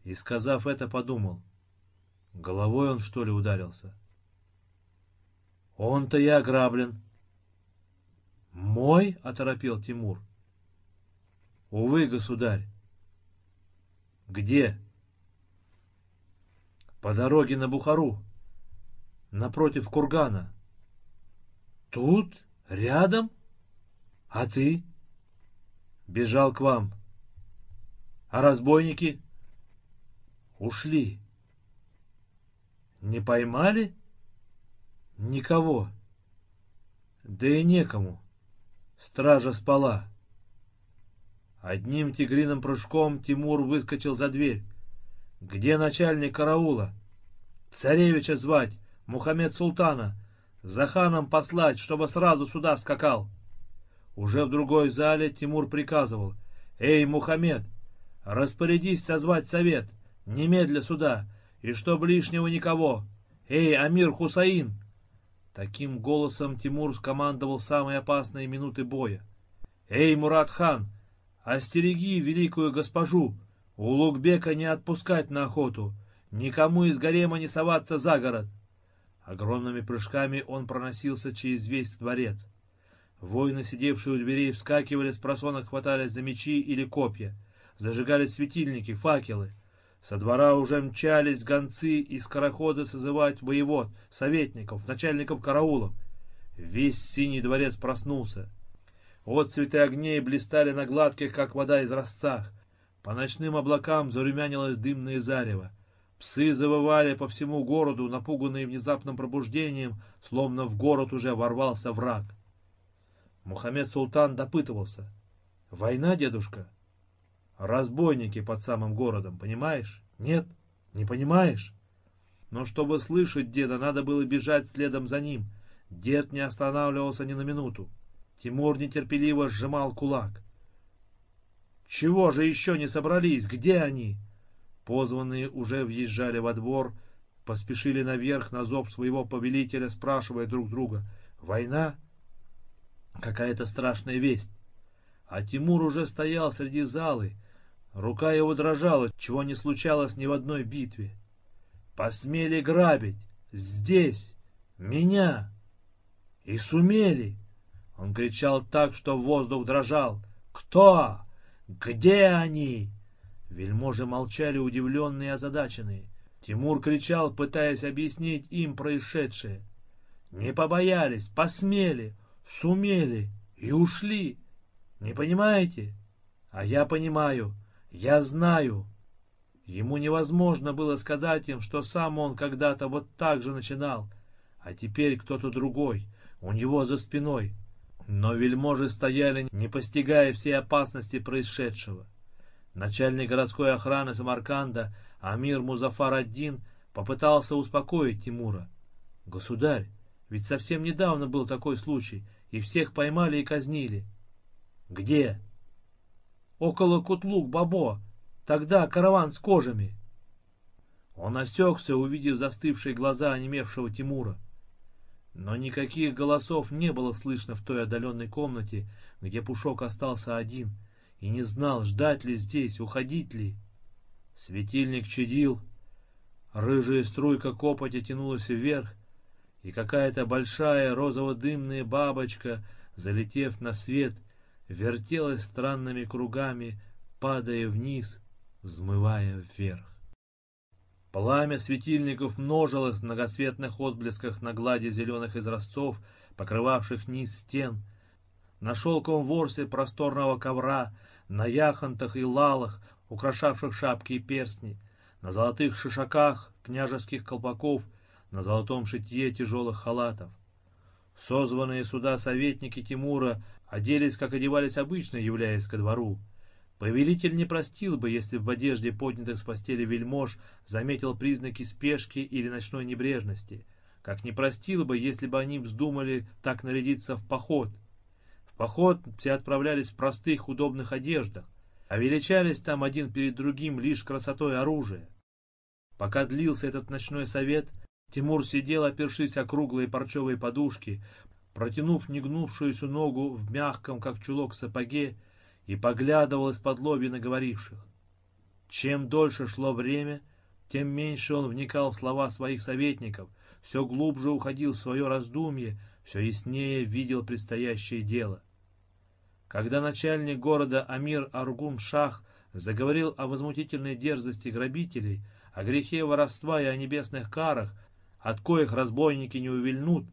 И, сказав это, подумал. Головой он, что ли, ударился? «Он-то и ограблен». «Мой?» — оторопел Тимур. «Увы, государь». «Где?» По дороге на Бухару, напротив кургана. Тут? Рядом? А ты? Бежал к вам. А разбойники? Ушли. Не поймали? Никого. Да и некому. Стража спала. Одним тигриным прыжком Тимур выскочил за дверь. Где начальник караула? Царевича звать, Мухаммед Султана. За ханом послать, чтобы сразу сюда скакал. Уже в другой зале Тимур приказывал. Эй, Мухаммед, распорядись созвать совет, немедля сюда, и чтоб лишнего никого. Эй, Амир Хусаин! Таким голосом Тимур скомандовал самые опасные минуты боя. «Эй, Мурат-хан, остереги великую госпожу, Улугбека не отпускать на охоту, никому из гарема не соваться за город. Огромными прыжками он проносился через весь дворец. Воины, сидевшие у дверей, вскакивали, с просонок хватались за мечи или копья. Зажигались светильники, факелы. Со двора уже мчались гонцы и скороходы созывать воевод, советников, начальников караулов. Весь синий дворец проснулся. Вот цветы огней блистали на гладких, как вода из росцах. По ночным облакам зарумянилось дымное зарево. Псы завывали по всему городу, напуганные внезапным пробуждением, словно в город уже ворвался враг. Мухаммед Султан допытывался. «Война, дедушка?» «Разбойники под самым городом, понимаешь? Нет? Не понимаешь?» Но чтобы слышать деда, надо было бежать следом за ним. Дед не останавливался ни на минуту. Тимур нетерпеливо сжимал кулак. Чего же еще не собрались? Где они? Позванные уже въезжали во двор, поспешили наверх на зов своего повелителя, спрашивая друг друга. Война? Какая-то страшная весть. А Тимур уже стоял среди залы. Рука его дрожала, чего не случалось ни в одной битве. Посмели грабить. Здесь. Меня. И сумели. Он кричал так, что воздух дрожал. «Кто? «Где они?» Вельможи молчали, удивленные и озадаченные. Тимур кричал, пытаясь объяснить им происшедшее. «Не побоялись, посмели! Сумели и ушли. Не понимаете? А я понимаю, я знаю. Ему невозможно было сказать им, что сам он когда-то вот так же начинал, а теперь кто-то другой, у него за спиной. Но вельможи стояли, не постигая всей опасности происшедшего. Начальник городской охраны Самарканда Амир Музафар-Аддин попытался успокоить Тимура. «Государь, ведь совсем недавно был такой случай, и всех поймали и казнили». «Где?» «Около Кутлук-Бабо, Тогда караван с кожами. Он осекся, увидев застывшие глаза онемевшего Тимура. Но никаких голосов не было слышно в той отдаленной комнате, где Пушок остался один, и не знал, ждать ли здесь, уходить ли. Светильник чадил, рыжая струйка копоти тянулась вверх, и какая-то большая розово-дымная бабочка, залетев на свет, вертелась странными кругами, падая вниз, взмывая вверх. Пламя светильников множилось в многоцветных отблесках на глади зеленых изразцов, покрывавших низ стен, на шелковом ворсе просторного ковра, на яхонтах и лалах, украшавших шапки и перстни, на золотых шишаках княжеских колпаков, на золотом шитье тяжелых халатов. Созванные сюда советники Тимура оделись, как одевались обычно, являясь ко двору. Повелитель не простил бы, если в одежде поднятых с постели вельмож заметил признаки спешки или ночной небрежности, как не простил бы, если бы они вздумали так нарядиться в поход. В поход все отправлялись в простых удобных одеждах, а величались там один перед другим лишь красотой оружия. Пока длился этот ночной совет, Тимур сидел, опершись о круглые парчевые подушки, протянув негнувшуюся ногу в мягком, как чулок, сапоге, и поглядывал из-под лоби на говоривших. Чем дольше шло время, тем меньше он вникал в слова своих советников, все глубже уходил в свое раздумье, все яснее видел предстоящее дело. Когда начальник города Амир Аргун-Шах заговорил о возмутительной дерзости грабителей, о грехе воровства и о небесных карах, от коих разбойники не увильнут,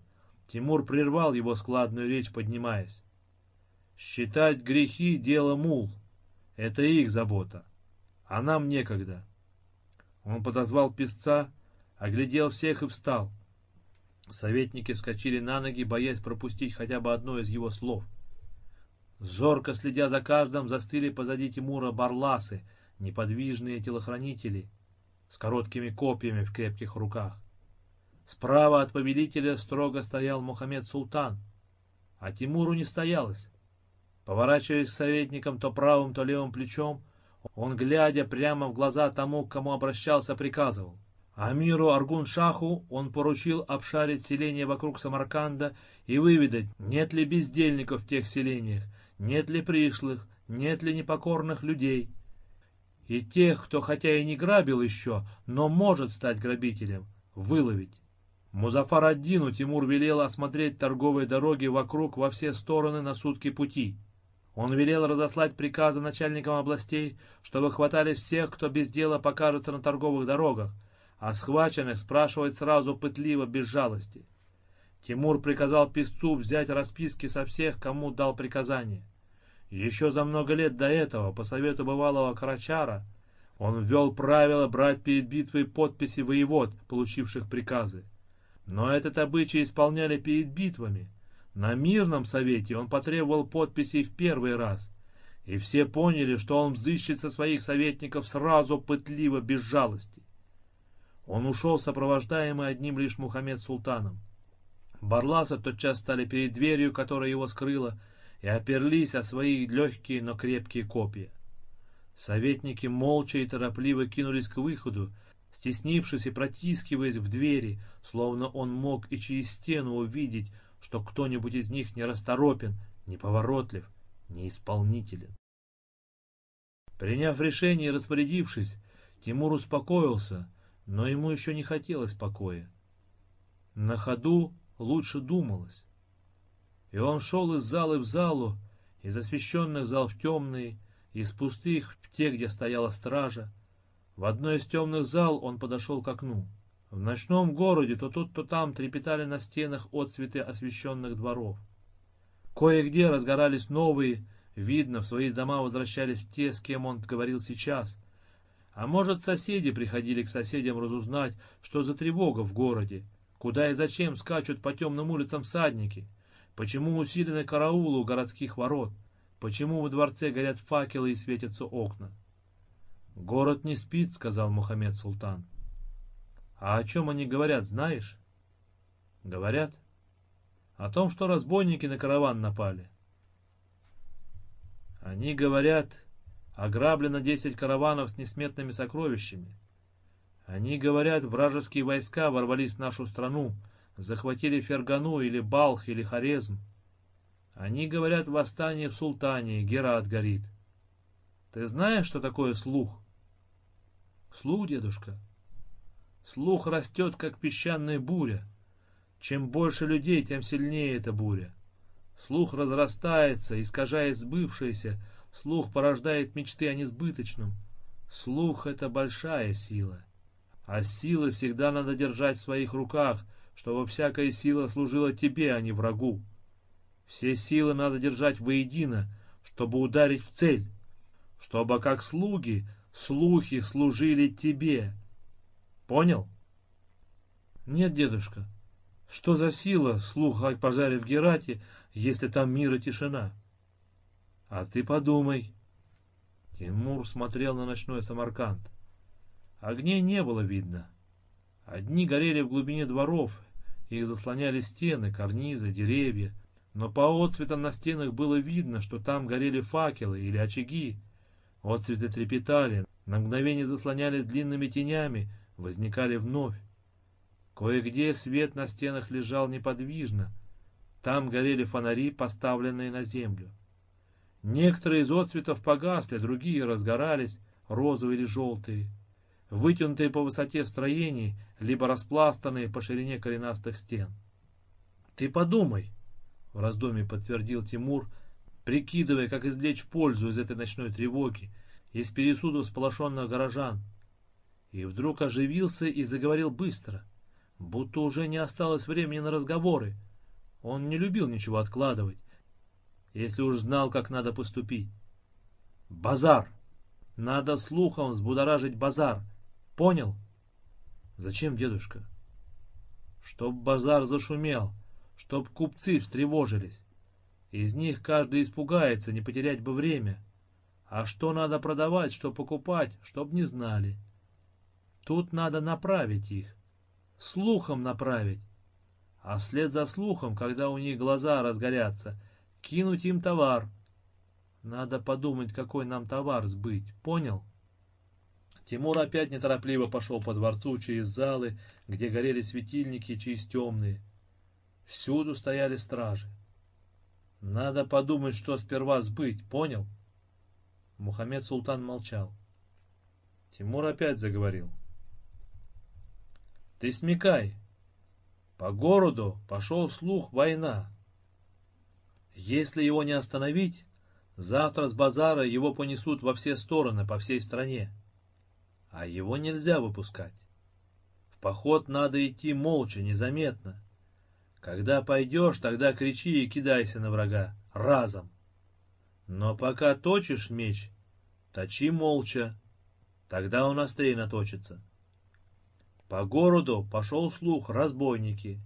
Тимур прервал его складную речь, поднимаясь. Считать грехи — дело мул. Это их забота. А нам некогда. Он подозвал песца, оглядел всех и встал. Советники вскочили на ноги, боясь пропустить хотя бы одно из его слов. Зорко следя за каждым, застыли позади Тимура барласы, неподвижные телохранители с короткими копьями в крепких руках. Справа от повелителя строго стоял Мухаммед Султан, а Тимуру не стоялось. Поворачиваясь к советникам то правым, то левым плечом, он, глядя прямо в глаза тому, к кому обращался, приказывал. Амиру Аргун-Шаху он поручил обшарить селения вокруг Самарканда и выведать, нет ли бездельников в тех селениях, нет ли пришлых, нет ли непокорных людей. И тех, кто хотя и не грабил еще, но может стать грабителем, выловить. Музафар-Аддину Тимур велел осмотреть торговые дороги вокруг во все стороны на сутки пути. Он велел разослать приказы начальникам областей, чтобы хватали всех, кто без дела покажется на торговых дорогах, а схваченных спрашивать сразу пытливо, без жалости. Тимур приказал писцу взять расписки со всех, кому дал приказание. Еще за много лет до этого, по совету бывалого Карачара, он ввел правило брать перед битвой подписи воевод, получивших приказы. Но этот обычай исполняли перед битвами, на мирном совете он потребовал подписей в первый раз, и все поняли, что он взыщет со своих советников сразу пытливо, без жалости. Он ушел, сопровождаемый одним лишь Мухаммед Султаном. Барласы тотчас стали перед дверью, которая его скрыла, и оперлись о свои легкие, но крепкие копья. Советники молча и торопливо кинулись к выходу, стеснившись и протискиваясь в двери, словно он мог и через стену увидеть, что кто-нибудь из них не расторопен, неповоротлив, неисполнителен. Приняв решение и распорядившись, Тимур успокоился, но ему еще не хотелось покоя. На ходу лучше думалось. И он шел из зала в залу, из освещенных зал в темные, из пустых в те, где стояла стража. В одной из темных зал он подошел к окну. В ночном городе то тут, то там трепетали на стенах отцветы освещенных дворов. Кое-где разгорались новые, видно, в свои дома возвращались те, с кем он говорил сейчас. А может, соседи приходили к соседям разузнать, что за тревога в городе, куда и зачем скачут по темным улицам всадники, почему усилены караулы у городских ворот, почему во дворце горят факелы и светятся окна. «Город не спит», — сказал Мухаммед Султан. «А о чем они говорят, знаешь?» «Говорят?» «О том, что разбойники на караван напали». «Они говорят, ограблено десять караванов с несметными сокровищами. Они говорят, вражеские войска ворвались в нашу страну, захватили Фергану или Балх или Хорезм. Они говорят, восстание в Султане, Герат горит. Ты знаешь, что такое слух?» Слух, дедушка? Слух растет, как песчаная буря. Чем больше людей, тем сильнее эта буря. Слух разрастается, искажает сбывшееся, слух порождает мечты о несбыточном. Слух — это большая сила. А силы всегда надо держать в своих руках, чтобы всякая сила служила тебе, а не врагу. Все силы надо держать воедино, чтобы ударить в цель, чтобы, как слуги, слухи служили тебе. Понял? Нет, дедушка. Что за сила слух о пожаре в Герате, если там мир и тишина? А ты подумай. Тимур смотрел на ночной Самарканд. Огней не было видно. Одни горели в глубине дворов, их заслоняли стены, карнизы, деревья, но по отцветам на стенах было видно, что там горели факелы или очаги, Отцветы трепетали, на мгновение заслонялись длинными тенями, возникали вновь. Кое-где свет на стенах лежал неподвижно. Там горели фонари, поставленные на землю. Некоторые из отцветов погасли, другие разгорались, розовые или желтые, вытянутые по высоте строений, либо распластанные по ширине коренастых стен. «Ты подумай», — в раздумье подтвердил Тимур, — прикидывая, как извлечь пользу из этой ночной тревоги, из пересудов сполошенных горожан. И вдруг оживился и заговорил быстро, будто уже не осталось времени на разговоры. Он не любил ничего откладывать, если уж знал, как надо поступить. «Базар! Надо слухом взбудоражить базар! Понял?» «Зачем, дедушка?» «Чтоб базар зашумел, чтоб купцы встревожились, из них каждый испугается, не потерять бы время. А что надо продавать, что покупать, чтоб не знали. Тут надо направить их. Слухом направить. А вслед за слухом, когда у них глаза разгорятся, кинуть им товар. Надо подумать, какой нам товар сбыть, понял? Тимур опять неторопливо пошел по дворцу через залы, где горели светильники, через темные. Всюду стояли стражи. Надо подумать, что сперва сбыть, понял? Мухаммед Султан молчал. Тимур опять заговорил. Ты смекай. По городу пошел слух война. Если его не остановить, завтра с базара его понесут во все стороны, по всей стране. А его нельзя выпускать. В поход надо идти молча, незаметно. Когда пойдешь, тогда кричи и кидайся на врага, разом. Но пока точишь меч, точи молча, тогда он острее наточится. По городу пошел слух «разбойники».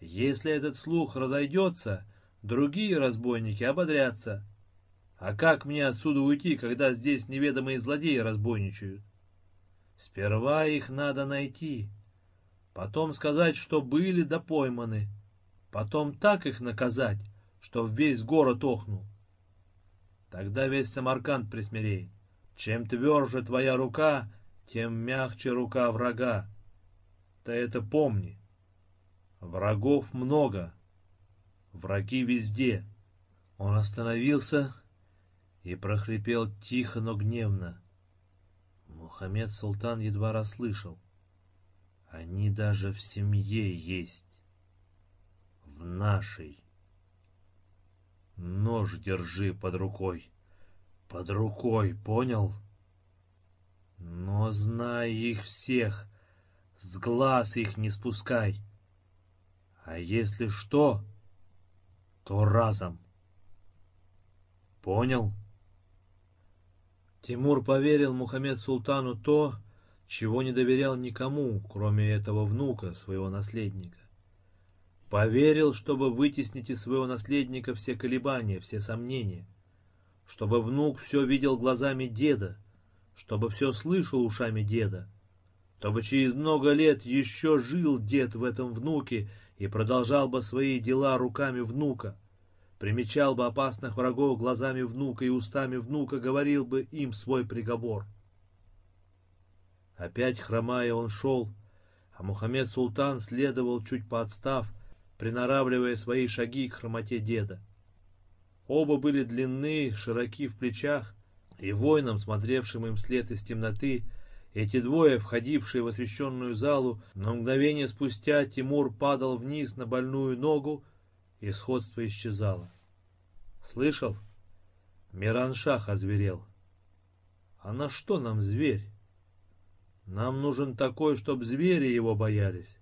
Если этот слух разойдется, другие разбойники ободрятся. А как мне отсюда уйти, когда здесь неведомые злодеи разбойничают? Сперва их надо найти, потом сказать, что были да пойманы, Потом так их наказать, что весь город охнул. Тогда весь Самарканд присмиреет. Чем тверже твоя рука, тем мягче рука врага. Ты это помни. Врагов много. Враги везде. Он остановился и прохрипел тихо, но гневно. Мухаммед Султан едва расслышал. Они даже в семье есть в нашей. Нож держи под рукой. Под рукой, понял? Но знай их всех, с глаз их не спускай. А если что, то разом. Понял? Тимур поверил Мухаммед Султану то, чего не доверял никому, кроме этого внука, своего наследника. Поверил, чтобы вытеснить из своего наследника все колебания, все сомнения, чтобы внук все видел глазами деда, чтобы все слышал ушами деда, чтобы через много лет еще жил дед в этом внуке и продолжал бы свои дела руками внука, примечал бы опасных врагов глазами внука и устами внука говорил бы им свой приговор. Опять хромая он шел, а Мухаммед Султан следовал чуть поотстав, приноравливая свои шаги к хромоте деда. Оба были длинны, широки в плечах, и воинам, смотревшим им вслед из темноты, эти двое, входившие в освещенную залу, на мгновение спустя Тимур падал вниз на больную ногу, и сходство исчезало. Слышал? Мираншах озверел. А на что нам зверь? Нам нужен такой, чтоб звери его боялись.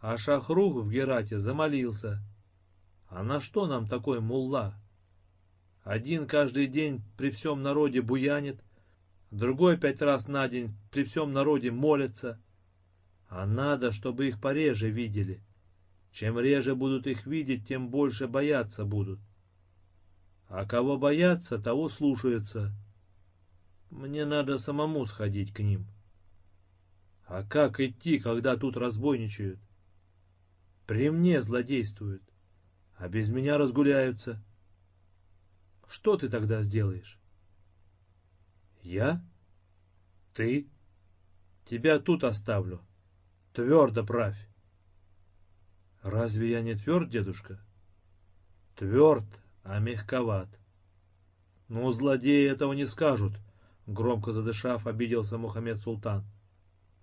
А Шахрух в Герате замолился. А на что нам такой мулла? Один каждый день при всем народе буянит, другой пять раз на день при всем народе молится. А надо, чтобы их пореже видели. Чем реже будут их видеть, тем больше бояться будут. А кого боятся, того слушаются. Мне надо самому сходить к ним. А как идти, когда тут разбойничают? При мне злодействуют, а без меня разгуляются. Что ты тогда сделаешь? Я? Ты? Тебя тут оставлю. Твердо правь. Разве я не тверд, дедушка? Тверд, а мягковат. Ну, злодеи этого не скажут, громко задышав, обиделся Мухаммед Султан.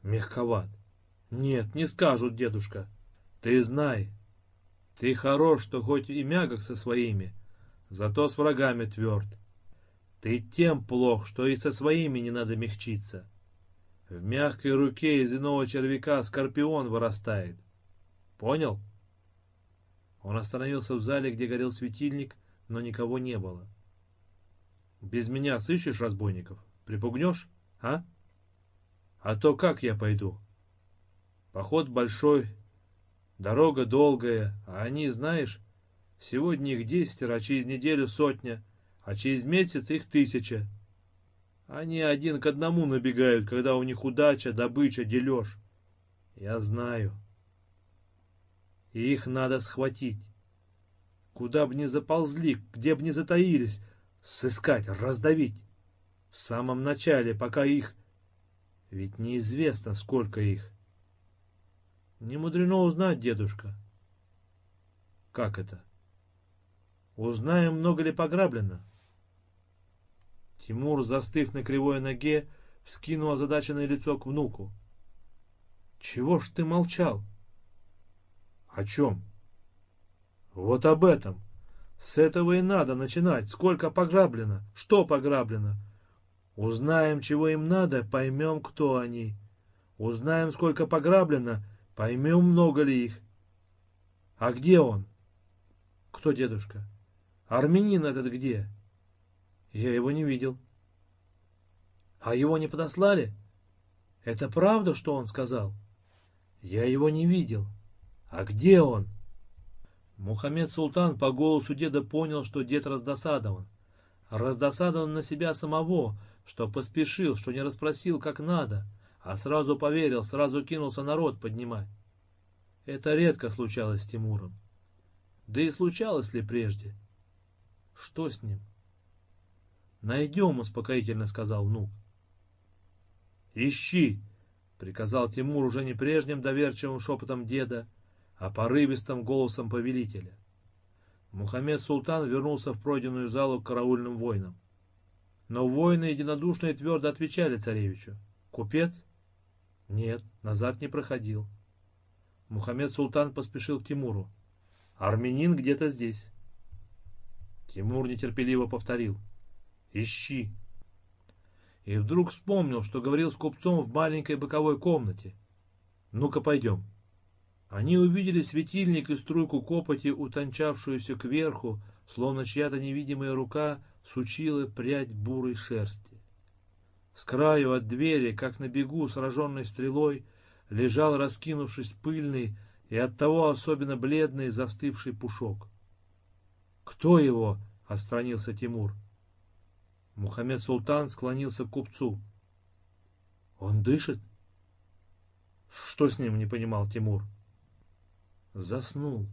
Мягковат. Нет, не скажут, дедушка. Ты знай, ты хорош, что хоть и мягок со своими, зато с врагами тверд. Ты тем плох, что и со своими не надо мягчиться. В мягкой руке из иного червяка скорпион вырастает. Понял? Он остановился в зале, где горел светильник, но никого не было. Без меня сыщешь разбойников? Припугнешь, а? А то как я пойду? Поход большой, дорога долгая, а они, знаешь, сегодня их десятеро, а через неделю сотня, а через месяц их тысяча. Они один к одному набегают, когда у них удача, добыча, дележ. Я знаю. И их надо схватить. Куда бы ни заползли, где бы ни затаились, сыскать, раздавить. В самом начале, пока их... Ведь неизвестно, сколько их. Не мудрено узнать, дедушка. Как это? Узнаем, много ли пограблено. Тимур, застыв на кривой ноге, вскинул озадаченное лицо к внуку. Чего ж ты молчал? О чем? Вот об этом. С этого и надо начинать. Сколько пограблено? Что пограблено? Узнаем, чего им надо, поймем, кто они. Узнаем, сколько пограблено, поймем, много ли их. А где он? Кто дедушка? Армянин этот где? Я его не видел. А его не подослали? Это правда, что он сказал? Я его не видел. А где он? Мухаммед Султан по голосу деда понял, что дед раздосадован. Раздосадован на себя самого, что поспешил, что не расспросил как надо, а сразу поверил, сразу кинулся народ поднимать. Это редко случалось с Тимуром. Да и случалось ли прежде? Что с ним? «Найдем», — успокоительно сказал внук. «Ищи», — приказал Тимур уже не прежним доверчивым шепотом деда, а порывистым голосом повелителя. Мухаммед Султан вернулся в пройденную залу к караульным воинам. Но воины единодушно и твердо отвечали царевичу. «Купец?» «Нет, назад не проходил». Мухаммед Султан поспешил к Тимуру. «Армянин где-то здесь». Тимур нетерпеливо повторил. «Ищи». И вдруг вспомнил, что говорил с купцом в маленькой боковой комнате. «Ну-ка, пойдем». Они увидели светильник и струйку копоти, утончавшуюся кверху, словно чья-то невидимая рука сучила прядь бурой шерсти. С краю от двери, как на бегу, сраженной стрелой, лежал, раскинувшись, пыльный и оттого особенно бледный застывший пушок. «Кто его?» — отстранился Тимур. Мухаммед Султан склонился к купцу. «Он дышит?» «Что с ним?» — не понимал Тимур. «Заснул»,